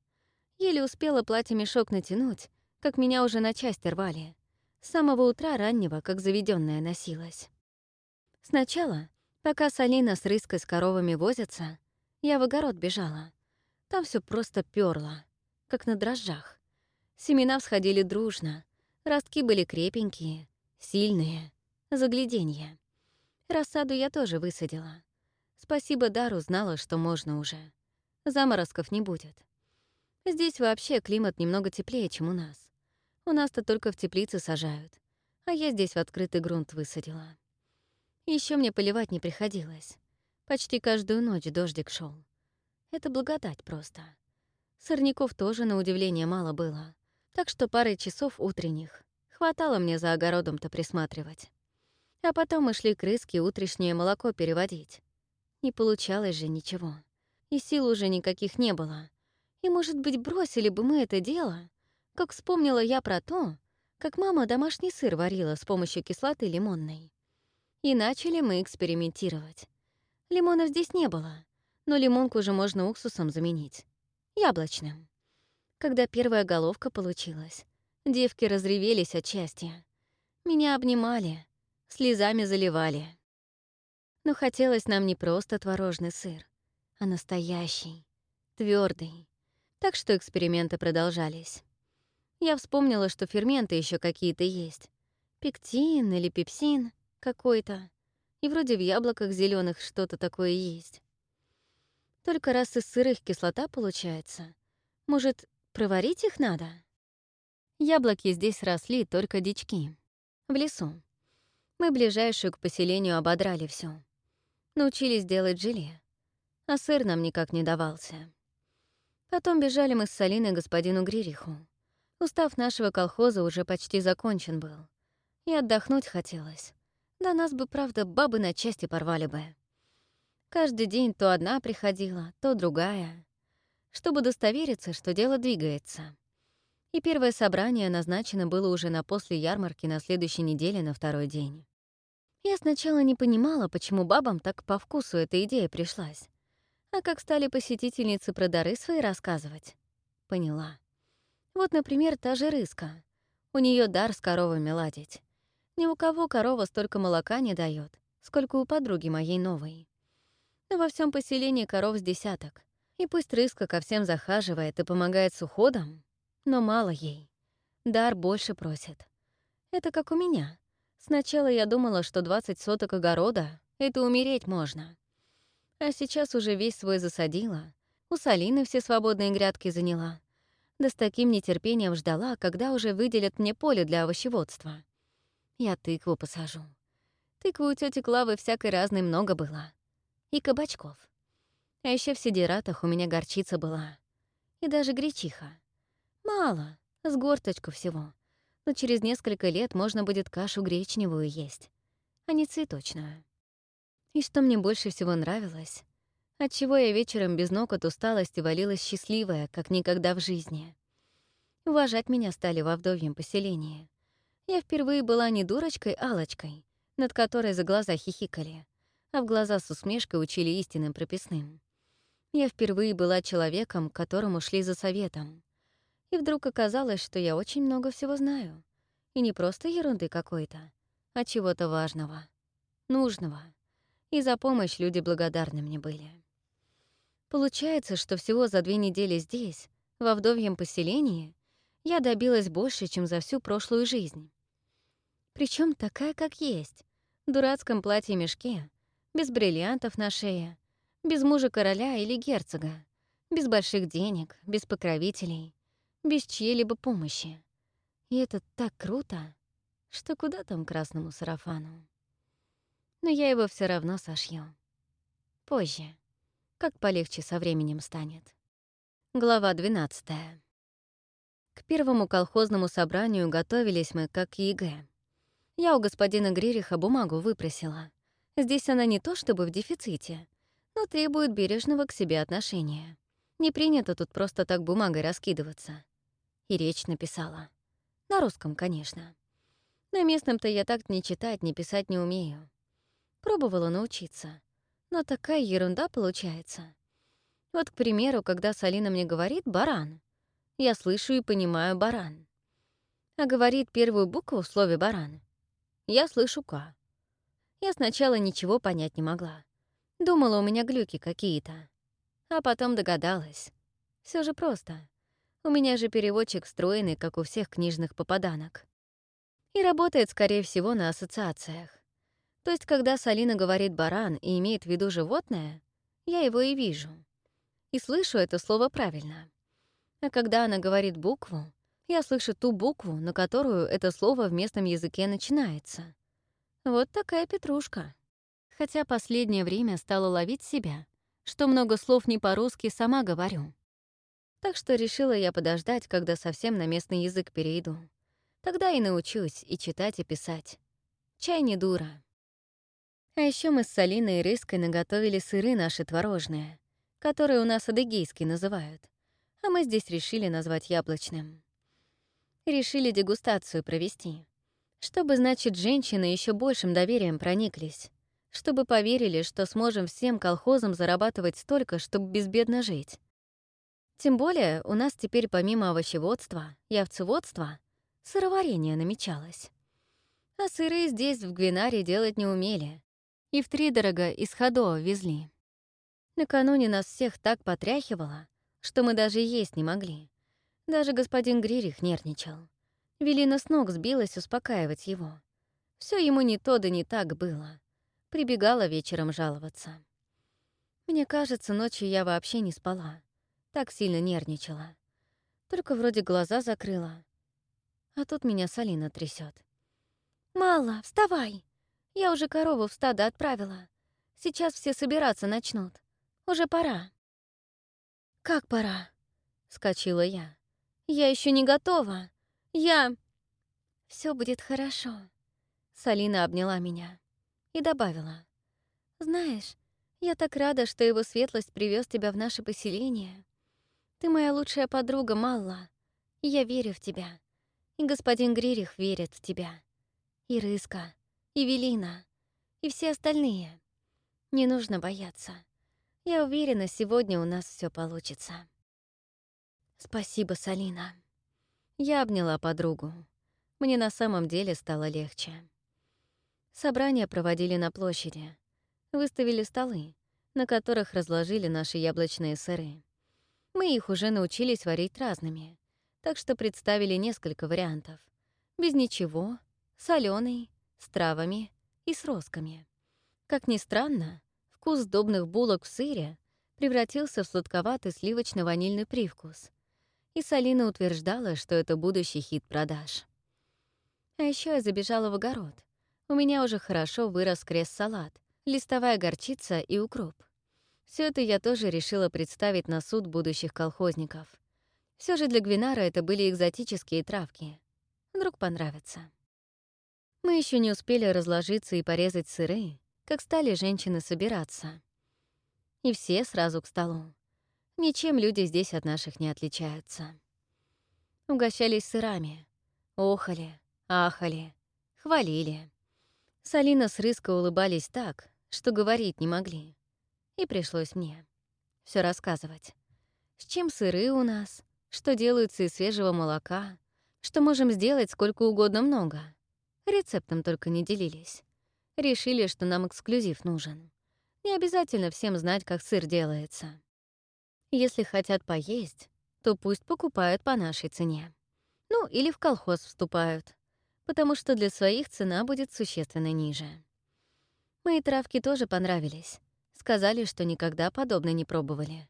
Еле успела платье-мешок натянуть, как меня уже на части рвали. С самого утра раннего, как заведенная, носилась. Сначала, пока Салина с Рыской с коровами возятся, я в огород бежала. Там все просто пёрло, как на дрожжах. Семена всходили дружно, ростки были крепенькие, Сильные. Загляденье. Рассаду я тоже высадила. Спасибо Дару знала, что можно уже. Заморозков не будет. Здесь вообще климат немного теплее, чем у нас. У нас-то только в теплице сажают, а я здесь в открытый грунт высадила. Еще мне поливать не приходилось. Почти каждую ночь дождик шел. Это благодать просто. Сорняков тоже, на удивление, мало было. Так что парой часов утренних Хватало мне за огородом-то присматривать. А потом мы шли к рыске утрешнее молоко переводить. Не получалось же ничего. И сил уже никаких не было. И, может быть, бросили бы мы это дело, как вспомнила я про то, как мама домашний сыр варила с помощью кислоты лимонной. И начали мы экспериментировать. Лимонов здесь не было, но лимонку уже можно уксусом заменить. Яблочным. Когда первая головка получилась, девки разревелись от счастья. Меня обнимали, слезами заливали. Но хотелось нам не просто творожный сыр, а настоящий, твердый. Так что эксперименты продолжались. Я вспомнила, что ферменты еще какие-то есть. Пектин или пепсин какой-то. И вроде в яблоках зеленых что-то такое есть. Только раз из сырых кислота получается. Может, проварить их надо? Яблоки здесь росли только дички. В лесу. Мы ближайшую к поселению ободрали все. Научились делать желе. А сыр нам никак не давался. Потом бежали мы с Салиной господину Гририху. Устав нашего колхоза уже почти закончен был. И отдохнуть хотелось. Да нас бы, правда, бабы на части порвали бы. Каждый день то одна приходила, то другая. Чтобы удостовериться, что дело двигается. И первое собрание назначено было уже на после ярмарки на следующей неделе на второй день. Я сначала не понимала, почему бабам так по вкусу эта идея пришлась. А как стали посетительницы про дары свои рассказывать, поняла. Вот, например, та же рыска. У нее дар с коровами ладить. Ни у кого корова столько молока не дает, сколько у подруги моей новой. Но во всем поселении коров с десяток. И пусть рыска ко всем захаживает и помогает с уходом, но мало ей. Дар больше просит. Это как у меня. Сначала я думала, что 20 соток огорода — это умереть можно. А сейчас уже весь свой засадила. У Салины все свободные грядки заняла да с таким нетерпением ждала, когда уже выделят мне поле для овощеводства. Я тыкву посажу. Тыквы у тети Клавы всякой разной много было. И кабачков. А еще в сидератах у меня горчица была. И даже гречиха. Мало, с горточку всего. Но через несколько лет можно будет кашу гречневую есть, а не цветочную. И что мне больше всего нравилось, отчего я вечером без ног от усталости валилась счастливая, как никогда в жизни. Уважать меня стали во вдовьем поселении. Я впервые была не дурочкой алочкой над которой за глаза хихикали, а в глаза с усмешкой учили истинным прописным. Я впервые была человеком, к которому шли за советом. И вдруг оказалось, что я очень много всего знаю. И не просто ерунды какой-то, а чего-то важного, нужного. И за помощь люди благодарны мне были. Получается, что всего за две недели здесь, во вдовьем поселении, я добилась больше, чем за всю прошлую жизнь. Причем такая, как есть, в дурацком платье-мешке, без бриллиантов на шее, без мужа короля или герцога, без больших денег, без покровителей, без чьей-либо помощи. И это так круто, что куда там красному сарафану. Но я его все равно сошью. Позже как полегче со временем станет. Глава 12. К первому колхозному собранию готовились мы как к ЕГЭ. Я у господина Гририха бумагу выпросила. Здесь она не то чтобы в дефиците, но требует бережного к себе отношения. Не принято тут просто так бумагой раскидываться. И речь написала. На русском, конечно. На местном-то я так ни читать, ни писать не умею. Пробовала научиться. Но такая ерунда получается. Вот, к примеру, когда Салина мне говорит «баран», я слышу и понимаю «баран». А говорит первую букву в слове «баран», я слышу «к». Я сначала ничего понять не могла. Думала, у меня глюки какие-то. А потом догадалась. Все же просто. У меня же переводчик встроенный, как у всех книжных попаданок. И работает, скорее всего, на ассоциациях. То есть, когда Салина говорит «баран» и имеет в виду животное, я его и вижу. И слышу это слово правильно. А когда она говорит букву, я слышу ту букву, на которую это слово в местном языке начинается. Вот такая петрушка. Хотя последнее время стала ловить себя, что много слов не по-русски сама говорю. Так что решила я подождать, когда совсем на местный язык перейду. Тогда и научусь и читать, и писать. Чай не дура. А еще мы с Салиной и Рыской наготовили сыры наши творожные, которые у нас адыгейские называют, а мы здесь решили назвать яблочным. Решили дегустацию провести, чтобы, значит, женщины еще большим доверием прониклись, чтобы поверили, что сможем всем колхозам зарабатывать столько, чтобы безбедно жить. Тем более у нас теперь помимо овощеводства и овцеводства сыроварение намечалось. А сыры здесь, в Гвинаре, делать не умели. И втридорого из Ходоа везли. Накануне нас всех так потряхивало, что мы даже есть не могли. Даже господин Гририх нервничал. Велина с ног сбилась успокаивать его. Все ему не то да не так было. Прибегала вечером жаловаться. Мне кажется, ночью я вообще не спала. Так сильно нервничала. Только вроде глаза закрыла. А тут меня Салина трясет. «Мало, вставай! Я уже корову в стадо отправила. Сейчас все собираться начнут. Уже пора». «Как пора?» — скочила я. «Я еще не готова. Я...» Все будет хорошо». Салина обняла меня и добавила. «Знаешь, я так рада, что его светлость привез тебя в наше поселение. Ты моя лучшая подруга, Малла, я верю в тебя. И господин Гририх верит в тебя и Рыска, и Велина, и все остальные. Не нужно бояться. Я уверена, сегодня у нас все получится. Спасибо, Салина. Я обняла подругу. Мне на самом деле стало легче. Собрания проводили на площади. Выставили столы, на которых разложили наши яблочные сыры. Мы их уже научились варить разными, так что представили несколько вариантов. Без ничего, соленый, с травами и с росками. Как ни странно, вкус сдобных булок в сыре превратился в сладковатый сливочно-ванильный привкус. И Салина утверждала, что это будущий хит продаж. А еще я забежала в огород. У меня уже хорошо вырос крест-салат, листовая горчица и укроп. Все это я тоже решила представить на суд будущих колхозников. Все же для Гвинара это были экзотические травки. Вдруг понравится. Мы еще не успели разложиться и порезать сыры, как стали женщины собираться. И все сразу к столу. Ничем люди здесь от наших не отличаются. Угощались сырами, охали, ахали, хвалили. Салина с Рыско улыбались так, что говорить не могли. И пришлось мне все рассказывать. С чем сыры у нас, что делаются из свежего молока, что можем сделать сколько угодно много — Рецептом только не делились. Решили, что нам эксклюзив нужен. Не обязательно всем знать, как сыр делается. Если хотят поесть, то пусть покупают по нашей цене. Ну, или в колхоз вступают, потому что для своих цена будет существенно ниже. Мои травки тоже понравились. Сказали, что никогда подобное не пробовали.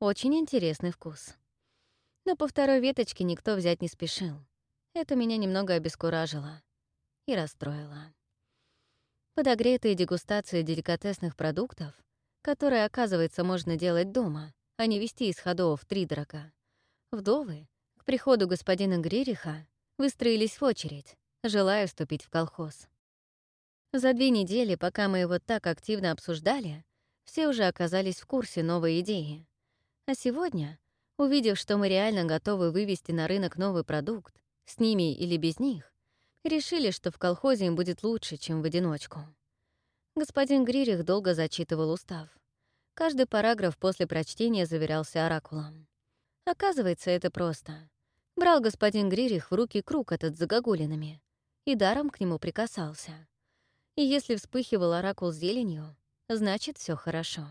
Очень интересный вкус. Но по второй веточке никто взять не спешил. Это меня немного обескуражило и расстроила. Подогретые дегустации деликатесных продуктов, которые, оказывается, можно делать дома, а не вести из ходов тридорога, вдовы к приходу господина Гририха выстроились в очередь, желая вступить в колхоз. За две недели, пока мы его так активно обсуждали, все уже оказались в курсе новой идеи. А сегодня, увидев, что мы реально готовы вывести на рынок новый продукт, с ними или без них, решили, что в колхозе им будет лучше, чем в одиночку. Господин Гририх долго зачитывал устав. Каждый параграф после прочтения заверялся оракулом. Оказывается, это просто. Брал господин Гририх в руки круг этот с загогулинами и даром к нему прикасался. И если вспыхивал оракул зеленью, значит, все хорошо.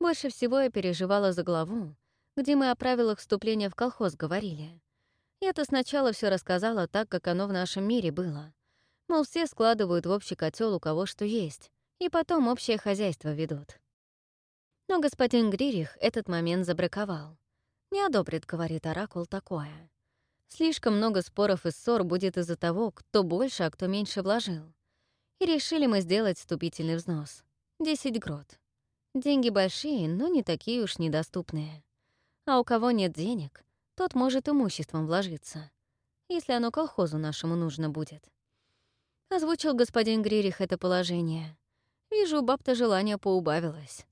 Больше всего я переживала за главу, где мы о правилах вступления в колхоз говорили. Я-то сначала все рассказала так, как оно в нашем мире было. Мол, все складывают в общий котел у кого что есть, и потом общее хозяйство ведут. Но господин Гририх этот момент забраковал. Не одобрит, говорит Оракул, такое. Слишком много споров и ссор будет из-за того, кто больше, а кто меньше вложил. И решили мы сделать вступительный взнос. 10 грот. Деньги большие, но не такие уж недоступные. А у кого нет денег, тот может имуществом вложиться, если оно колхозу нашему нужно будет. Озвучил господин Гририх это положение. Вижу, у баб-то желание поубавилось.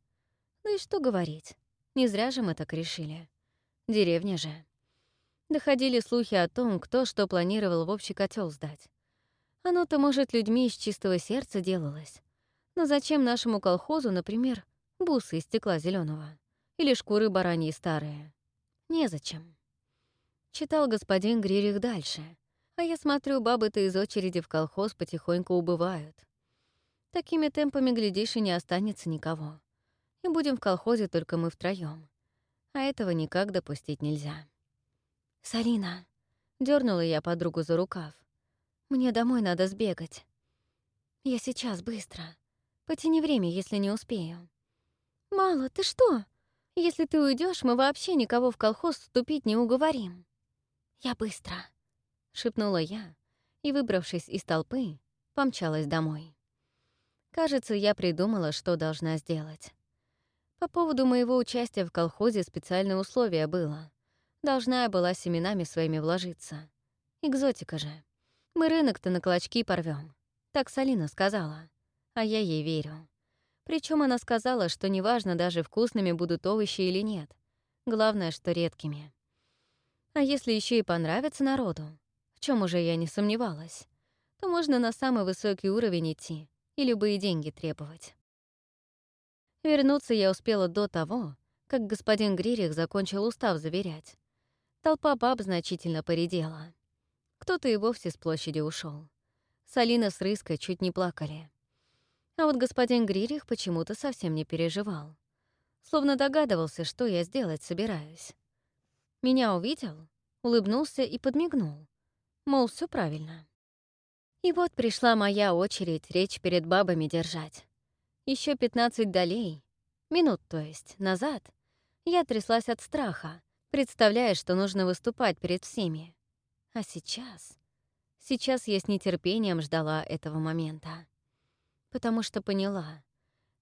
Да и что говорить, не зря же мы так решили. Деревня же. Доходили слухи о том, кто что планировал в общий котел сдать. Оно-то, может, людьми из чистого сердца делалось. Но зачем нашему колхозу, например, бусы из стекла зеленого или шкуры бараньи старые? Незачем. Читал господин Гририх дальше, а я смотрю, бабы-то из очереди в колхоз потихоньку убывают. Такими темпами, глядишь, и не останется никого. И будем в колхозе только мы втроём. А этого никак допустить нельзя. «Салина!» — дернула я подругу за рукав. «Мне домой надо сбегать. Я сейчас, быстро. Потяни время, если не успею». «Мало, ты что? Если ты уйдешь, мы вообще никого в колхоз вступить не уговорим». «Я быстро», — шепнула я, и, выбравшись из толпы, помчалась домой. Кажется, я придумала, что должна сделать. По поводу моего участия в колхозе специальное условие было. Должна я была семенами своими вложиться. Экзотика же. Мы рынок-то на клочки порвем. Так Салина сказала. А я ей верю. Причем она сказала, что неважно даже вкусными будут овощи или нет. Главное, что редкими. А если еще и понравится народу, в чем уже я не сомневалась, то можно на самый высокий уровень идти и любые деньги требовать. Вернуться я успела до того, как господин Гририх закончил устав заверять. Толпа баб значительно поредела. Кто-то и вовсе с площади ушел. Салина с Рыской чуть не плакали. А вот господин Гририх почему-то совсем не переживал. Словно догадывался, что я сделать собираюсь. Меня увидел, улыбнулся и подмигнул. Мол, все правильно. И вот пришла моя очередь речь перед бабами держать. Еще 15 долей, минут то есть, назад, я тряслась от страха, представляя, что нужно выступать перед всеми. А сейчас... Сейчас я с нетерпением ждала этого момента. Потому что поняла.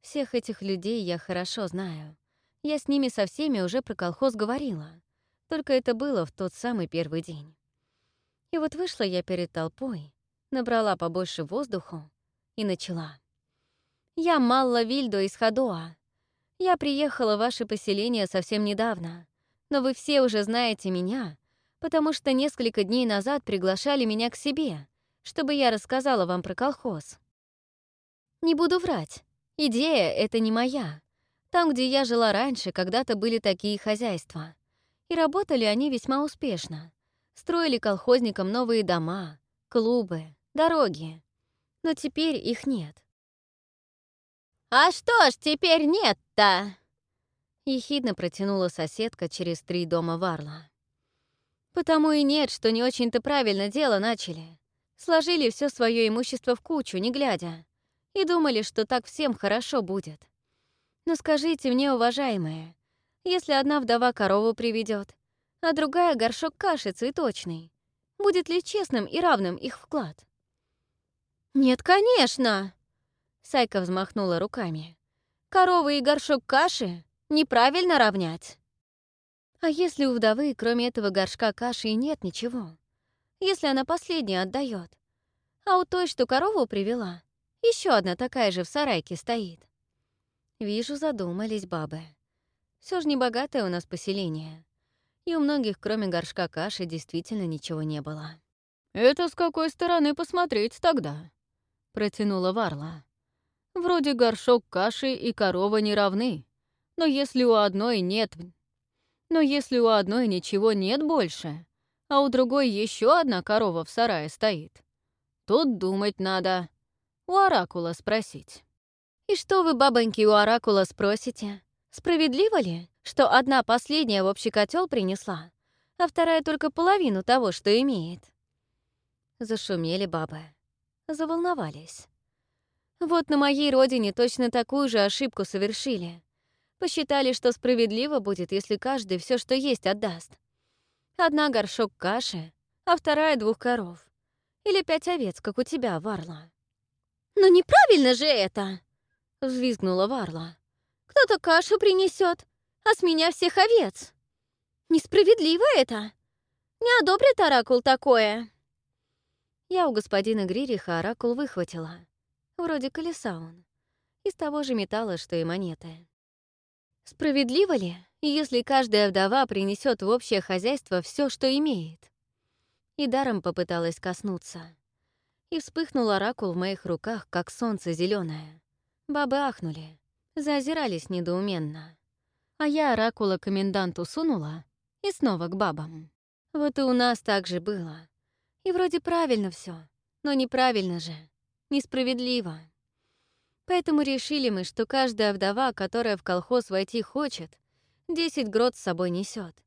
Всех этих людей я хорошо знаю. Я с ними со всеми уже про колхоз говорила. Только это было в тот самый первый день. И вот вышла я перед толпой, набрала побольше воздуху и начала. «Я Малла Вильдо из Хадоа. Я приехала в ваше поселение совсем недавно, но вы все уже знаете меня, потому что несколько дней назад приглашали меня к себе, чтобы я рассказала вам про колхоз. Не буду врать, идея эта не моя. Там, где я жила раньше, когда-то были такие хозяйства. И работали они весьма успешно. Строили колхозникам новые дома, клубы, дороги. Но теперь их нет. «А что ж теперь нет-то?» Ехидно протянула соседка через три дома Варла. «Потому и нет, что не очень-то правильно дело начали. Сложили все свое имущество в кучу, не глядя, и думали, что так всем хорошо будет. Но скажите мне, уважаемые, если одна вдова корову приведет, а другая — горшок каши цветочный. Будет ли честным и равным их вклад? «Нет, конечно!» Сайка взмахнула руками. «Коровы и горшок каши неправильно равнять!» А если у вдовы, кроме этого горшка каши, и нет ничего? Если она последняя отдает, а у той, что корову привела, еще одна такая же в сарайке стоит. Вижу, задумались бабы. Все же небогатое у нас поселение и у многих, кроме горшка каши, действительно ничего не было. «Это с какой стороны посмотреть тогда?» — протянула Варла. «Вроде горшок каши и корова не равны, но если у одной нет... Но если у одной ничего нет больше, а у другой еще одна корова в сарае стоит, тут думать надо. У оракула спросить». «И что вы, бабоньки, у оракула спросите? Справедливо ли, что одна последняя в общий котел принесла, а вторая только половину того, что имеет. Зашумели бабы. Заволновались. Вот на моей родине точно такую же ошибку совершили. Посчитали, что справедливо будет, если каждый все, что есть, отдаст. Одна горшок каши, а вторая двух коров. Или пять овец, как у тебя, Варла. «Но неправильно же это!» — взвизгнула Варла. «Кто-то кашу принесет, а с меня всех овец. Несправедливо это. Не одобрит оракул такое. Я у господина Гририха оракул выхватила. Вроде колеса он. Из того же металла, что и монеты. Справедливо ли, если каждая вдова принесет в общее хозяйство все, что имеет? И даром попыталась коснуться. И вспыхнул оракул в моих руках, как солнце зеленое. Бабы ахнули, заозирались недоуменно. А я оракула коменданту сунула, И снова к бабам. Вот и у нас так же было. И вроде правильно все, но неправильно же. Несправедливо. Поэтому решили мы, что каждая вдова, которая в колхоз войти хочет, 10 грот с собой несет.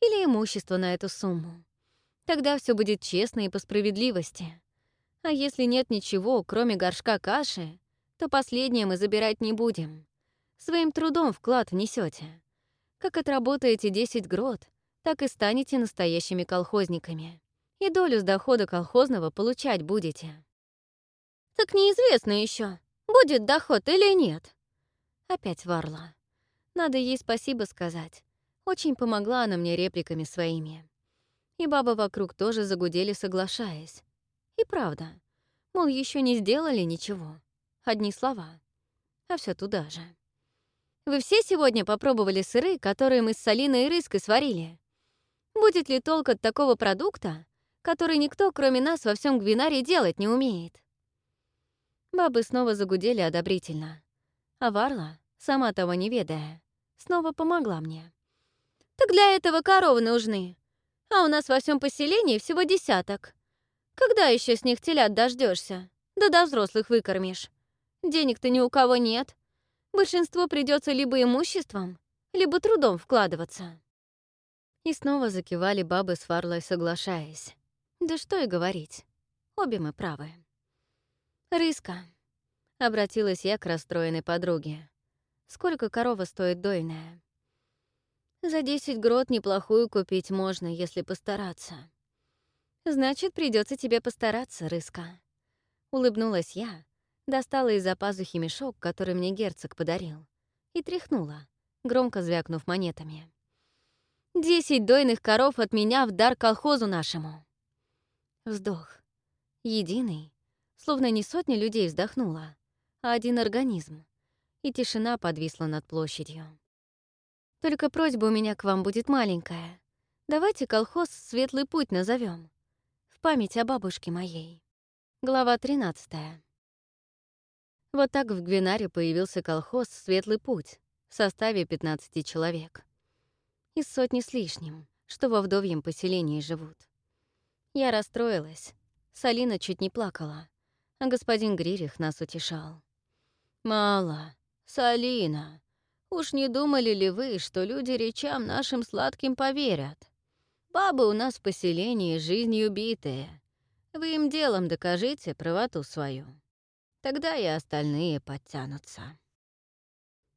Или имущество на эту сумму. Тогда все будет честно и по справедливости. А если нет ничего, кроме горшка каши, то последнее мы забирать не будем. Своим трудом вклад внесете. Как отработаете 10 грот, так и станете настоящими колхозниками. И долю с дохода колхозного получать будете. Так неизвестно еще, будет доход или нет. Опять Варла. Надо ей спасибо сказать. Очень помогла она мне репликами своими. И бабы вокруг тоже загудели, соглашаясь. И правда. Мол, еще не сделали ничего. Одни слова. А все туда же. Вы все сегодня попробовали сыры, которые мы с Салиной и Рыской сварили? Будет ли толк от такого продукта, который никто, кроме нас, во всем Гвинаре делать не умеет? Бабы снова загудели одобрительно. А Варла, сама того не ведая, снова помогла мне. «Так для этого коровы нужны. А у нас во всем поселении всего десяток. Когда еще с них телят дождешься? Да до взрослых выкормишь. Денег-то ни у кого нет. Большинство придется либо имуществом, либо трудом вкладываться». И снова закивали бабы с Фарлой, соглашаясь. Да что и говорить. Обе мы правы. «Рыска», — обратилась я к расстроенной подруге. «Сколько корова стоит дойная?» «За десять грот неплохую купить можно, если постараться». «Значит, придется тебе постараться, Рыска». Улыбнулась я, достала из-за пазухи мешок, который мне герцог подарил, и тряхнула, громко звякнув монетами. «Десять дойных коров от меня в дар колхозу нашему». Вздох. Единый, Словно не сотня людей вздохнула, а один организм. И тишина подвисла над площадью. Только просьба у меня к вам будет маленькая. Давайте колхоз «Светлый путь» назовем В память о бабушке моей. Глава 13. Вот так в Гвинаре появился колхоз «Светлый путь» в составе 15 человек. Из сотни с лишним, что во вдовьем поселении живут. Я расстроилась. Салина чуть не плакала а господин Гририх нас утешал. «Мало. Салина. Уж не думали ли вы, что люди речам нашим сладким поверят? Бабы у нас в поселении жизнью битые. Вы им делом докажите правоту свою. Тогда и остальные подтянутся».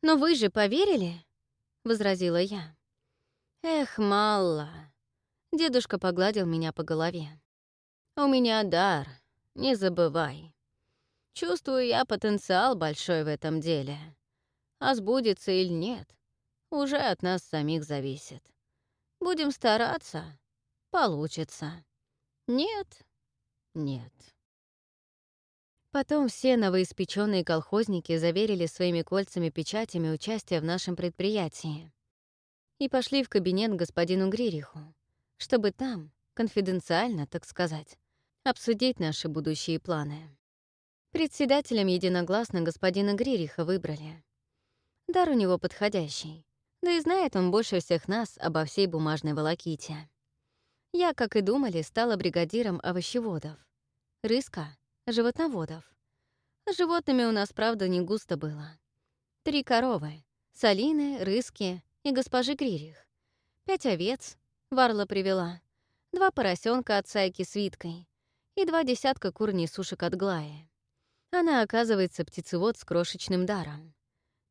«Но вы же поверили?» — возразила я. «Эх, мало!» — дедушка погладил меня по голове. «У меня дар, не забывай. Чувствую я потенциал большой в этом деле. А сбудется или нет, уже от нас самих зависит. Будем стараться — получится. Нет — нет. Потом все новоиспеченные колхозники заверили своими кольцами-печатями участие в нашем предприятии и пошли в кабинет господину Гририху, чтобы там, конфиденциально, так сказать, обсудить наши будущие планы. Председателем единогласно господина Гририха выбрали. Дар у него подходящий, да и знает он больше всех нас обо всей бумажной волоките. Я, как и думали, стала бригадиром овощеводов. Рыска — животноводов. С животными у нас, правда, не густо было. Три коровы — Салины, Рыски и госпожи Гририх. Пять овец — Варла привела. Два поросенка от Сайки с Виткой и два десятка кур-несушек от Глаи. Она, оказывается, птицевод с крошечным даром.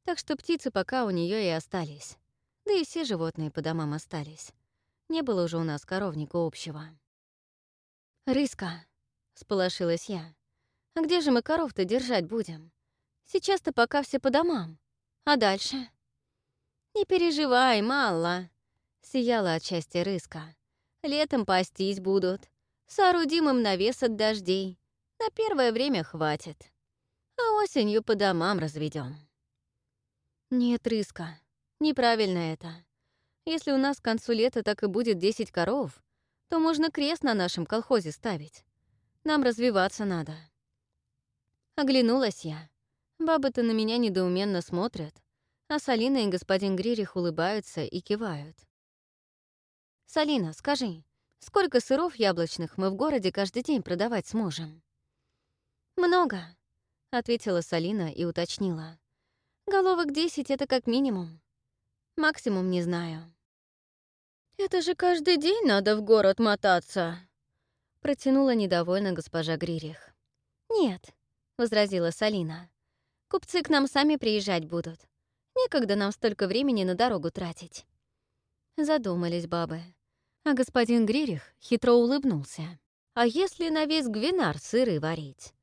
Так что птицы пока у нее и остались. Да и все животные по домам остались. Не было уже у нас коровника общего. «Рыска», — сполошилась я, — «а где же мы коров-то держать будем? Сейчас-то пока все по домам. А дальше?» «Не переживай, мало», — сияла от счастья Рыска. «Летом пастись будут. Соорудим им навес от дождей. На первое время хватит. А осенью по домам разведем. Нет риска. Неправильно это. Если у нас к концу лета так и будет 10 коров, то можно крест на нашем колхозе ставить. Нам развиваться надо. Оглянулась я. Бабы-то на меня недоуменно смотрят, а Салина и господин Гририх улыбаются и кивают. «Салина, скажи, сколько сыров яблочных мы в городе каждый день продавать сможем?» «Много», — ответила Салина и уточнила. «Головок десять — это как минимум. Максимум не знаю». «Это же каждый день надо в город мотаться», — протянула недовольно госпожа Гририх. «Нет», — возразила Салина. «Купцы к нам сами приезжать будут. Некогда нам столько времени на дорогу тратить». Задумались бабы. А господин Гририх хитро улыбнулся. «А если на весь гвинар сыры варить?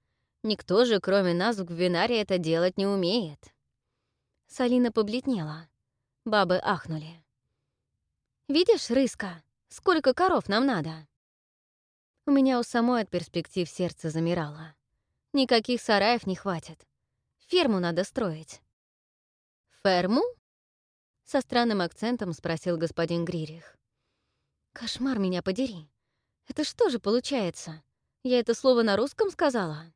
Никто же, кроме нас, в гвинаре это делать не умеет». Салина побледнела. Бабы ахнули. «Видишь, рыска, сколько коров нам надо?» У меня у самой от перспектив сердце замирало. Никаких сараев не хватит. Ферму надо строить. «Ферму?» — со странным акцентом спросил господин Гририх. «Кошмар меня подери. Это что же получается? Я это слово на русском сказала?»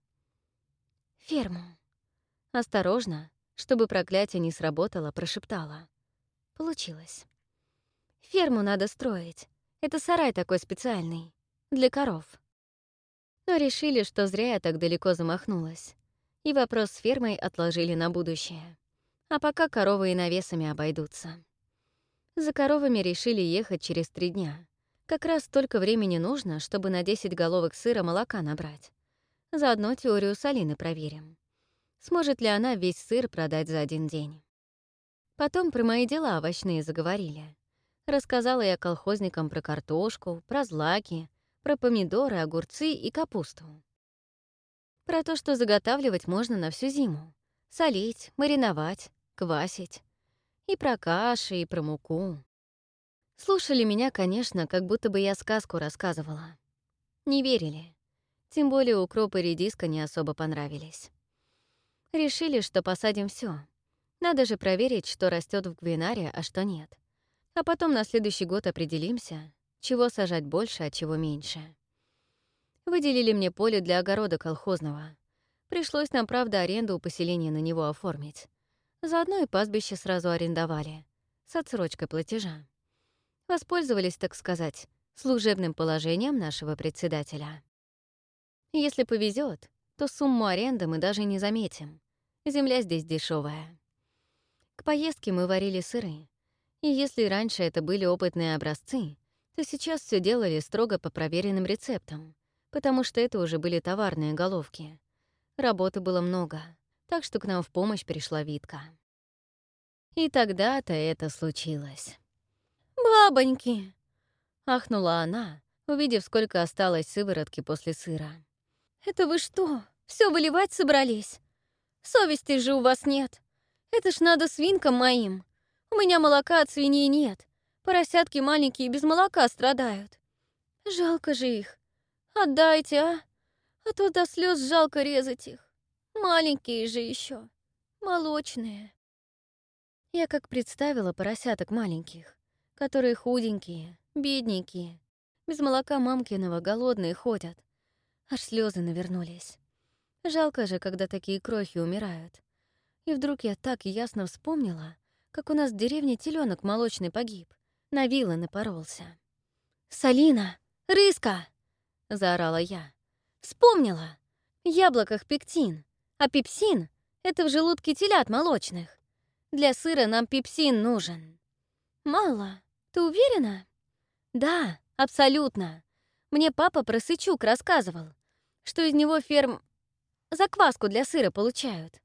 «Ферму». Осторожно, чтобы проклятие не сработало, прошептала. Получилось. Ферму надо строить. Это сарай такой специальный. Для коров. Но решили, что зря я так далеко замахнулась. И вопрос с фермой отложили на будущее. А пока коровы и навесами обойдутся. За коровами решили ехать через три дня. Как раз столько времени нужно, чтобы на 10 головок сыра молока набрать. Заодно теорию Салины проверим. Сможет ли она весь сыр продать за один день? Потом про мои дела овощные заговорили. Рассказала я колхозникам про картошку, про злаки, про помидоры, огурцы и капусту. Про то, что заготавливать можно на всю зиму. Солить, мариновать, квасить. И про каши, и про муку. Слушали меня, конечно, как будто бы я сказку рассказывала. Не верили. Тем более укроп и редиска не особо понравились. Решили, что посадим все. Надо же проверить, что растет в Гвинаре, а что нет. А потом на следующий год определимся, чего сажать больше, а чего меньше. Выделили мне поле для огорода колхозного. Пришлось нам, правда, аренду у поселения на него оформить. Заодно и пастбище сразу арендовали, с отсрочкой платежа. Воспользовались, так сказать, служебным положением нашего председателя. Если повезет, то сумму аренды мы даже не заметим. Земля здесь дешевая. К поездке мы варили сыры. И если раньше это были опытные образцы, то сейчас все делали строго по проверенным рецептам, потому что это уже были товарные головки. Работы было много, так что к нам в помощь пришла Витка. И тогда-то это случилось. «Бабоньки!» — ахнула она, увидев, сколько осталось сыворотки после сыра. «Это вы что, все выливать собрались? Совести же у вас нет. Это ж надо свинкам моим. У меня молока от свиньи нет, Поросятки маленькие без молока страдают. Жалко же их. Отдайте, а? А то до слез жалко резать их. Маленькие же еще, молочные. Я как представила поросяток маленьких, которые худенькие, бедненькие, без молока мамкиного, голодные ходят. Аж слезы навернулись. Жалко же, когда такие крохи умирают. И вдруг я так ясно вспомнила, как у нас в деревне теленок молочный погиб на вилы напоролся. «Салина! Рыска!» — заорала я. «Вспомнила! В яблоках пектин, а пепсин — это в желудке телят молочных. Для сыра нам пепсин нужен». «Мало. Ты уверена?» «Да, абсолютно. Мне папа про сычук рассказывал, что из него ферм закваску для сыра получают».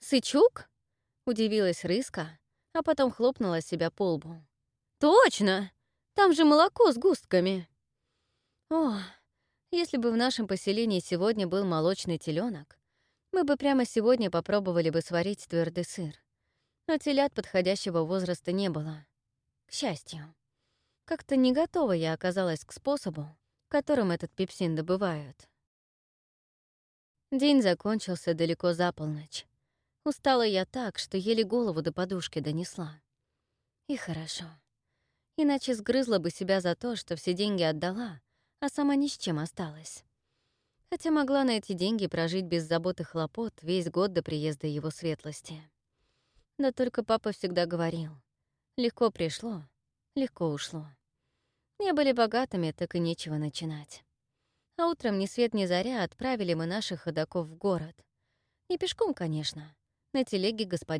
«Сычук?» — удивилась Рыска, а потом хлопнула себя по лбу. «Точно! Там же молоко с густками!» О, если бы в нашем поселении сегодня был молочный теленок, мы бы прямо сегодня попробовали бы сварить твердый сыр. Но телят подходящего возраста не было. К счастью. Как-то не готова я оказалась к способу, которым этот пепсин добывают. День закончился далеко за полночь. Устала я так, что еле голову до подушки донесла. И хорошо иначе сгрызла бы себя за то, что все деньги отдала, а сама ни с чем осталась. Хотя могла на эти деньги прожить без забот и хлопот весь год до приезда его светлости. Да только папа всегда говорил, легко пришло, легко ушло. Не были богатыми, так и нечего начинать. А утром ни свет ни заря отправили мы наших ходоков в город. Не пешком, конечно, на телеге господина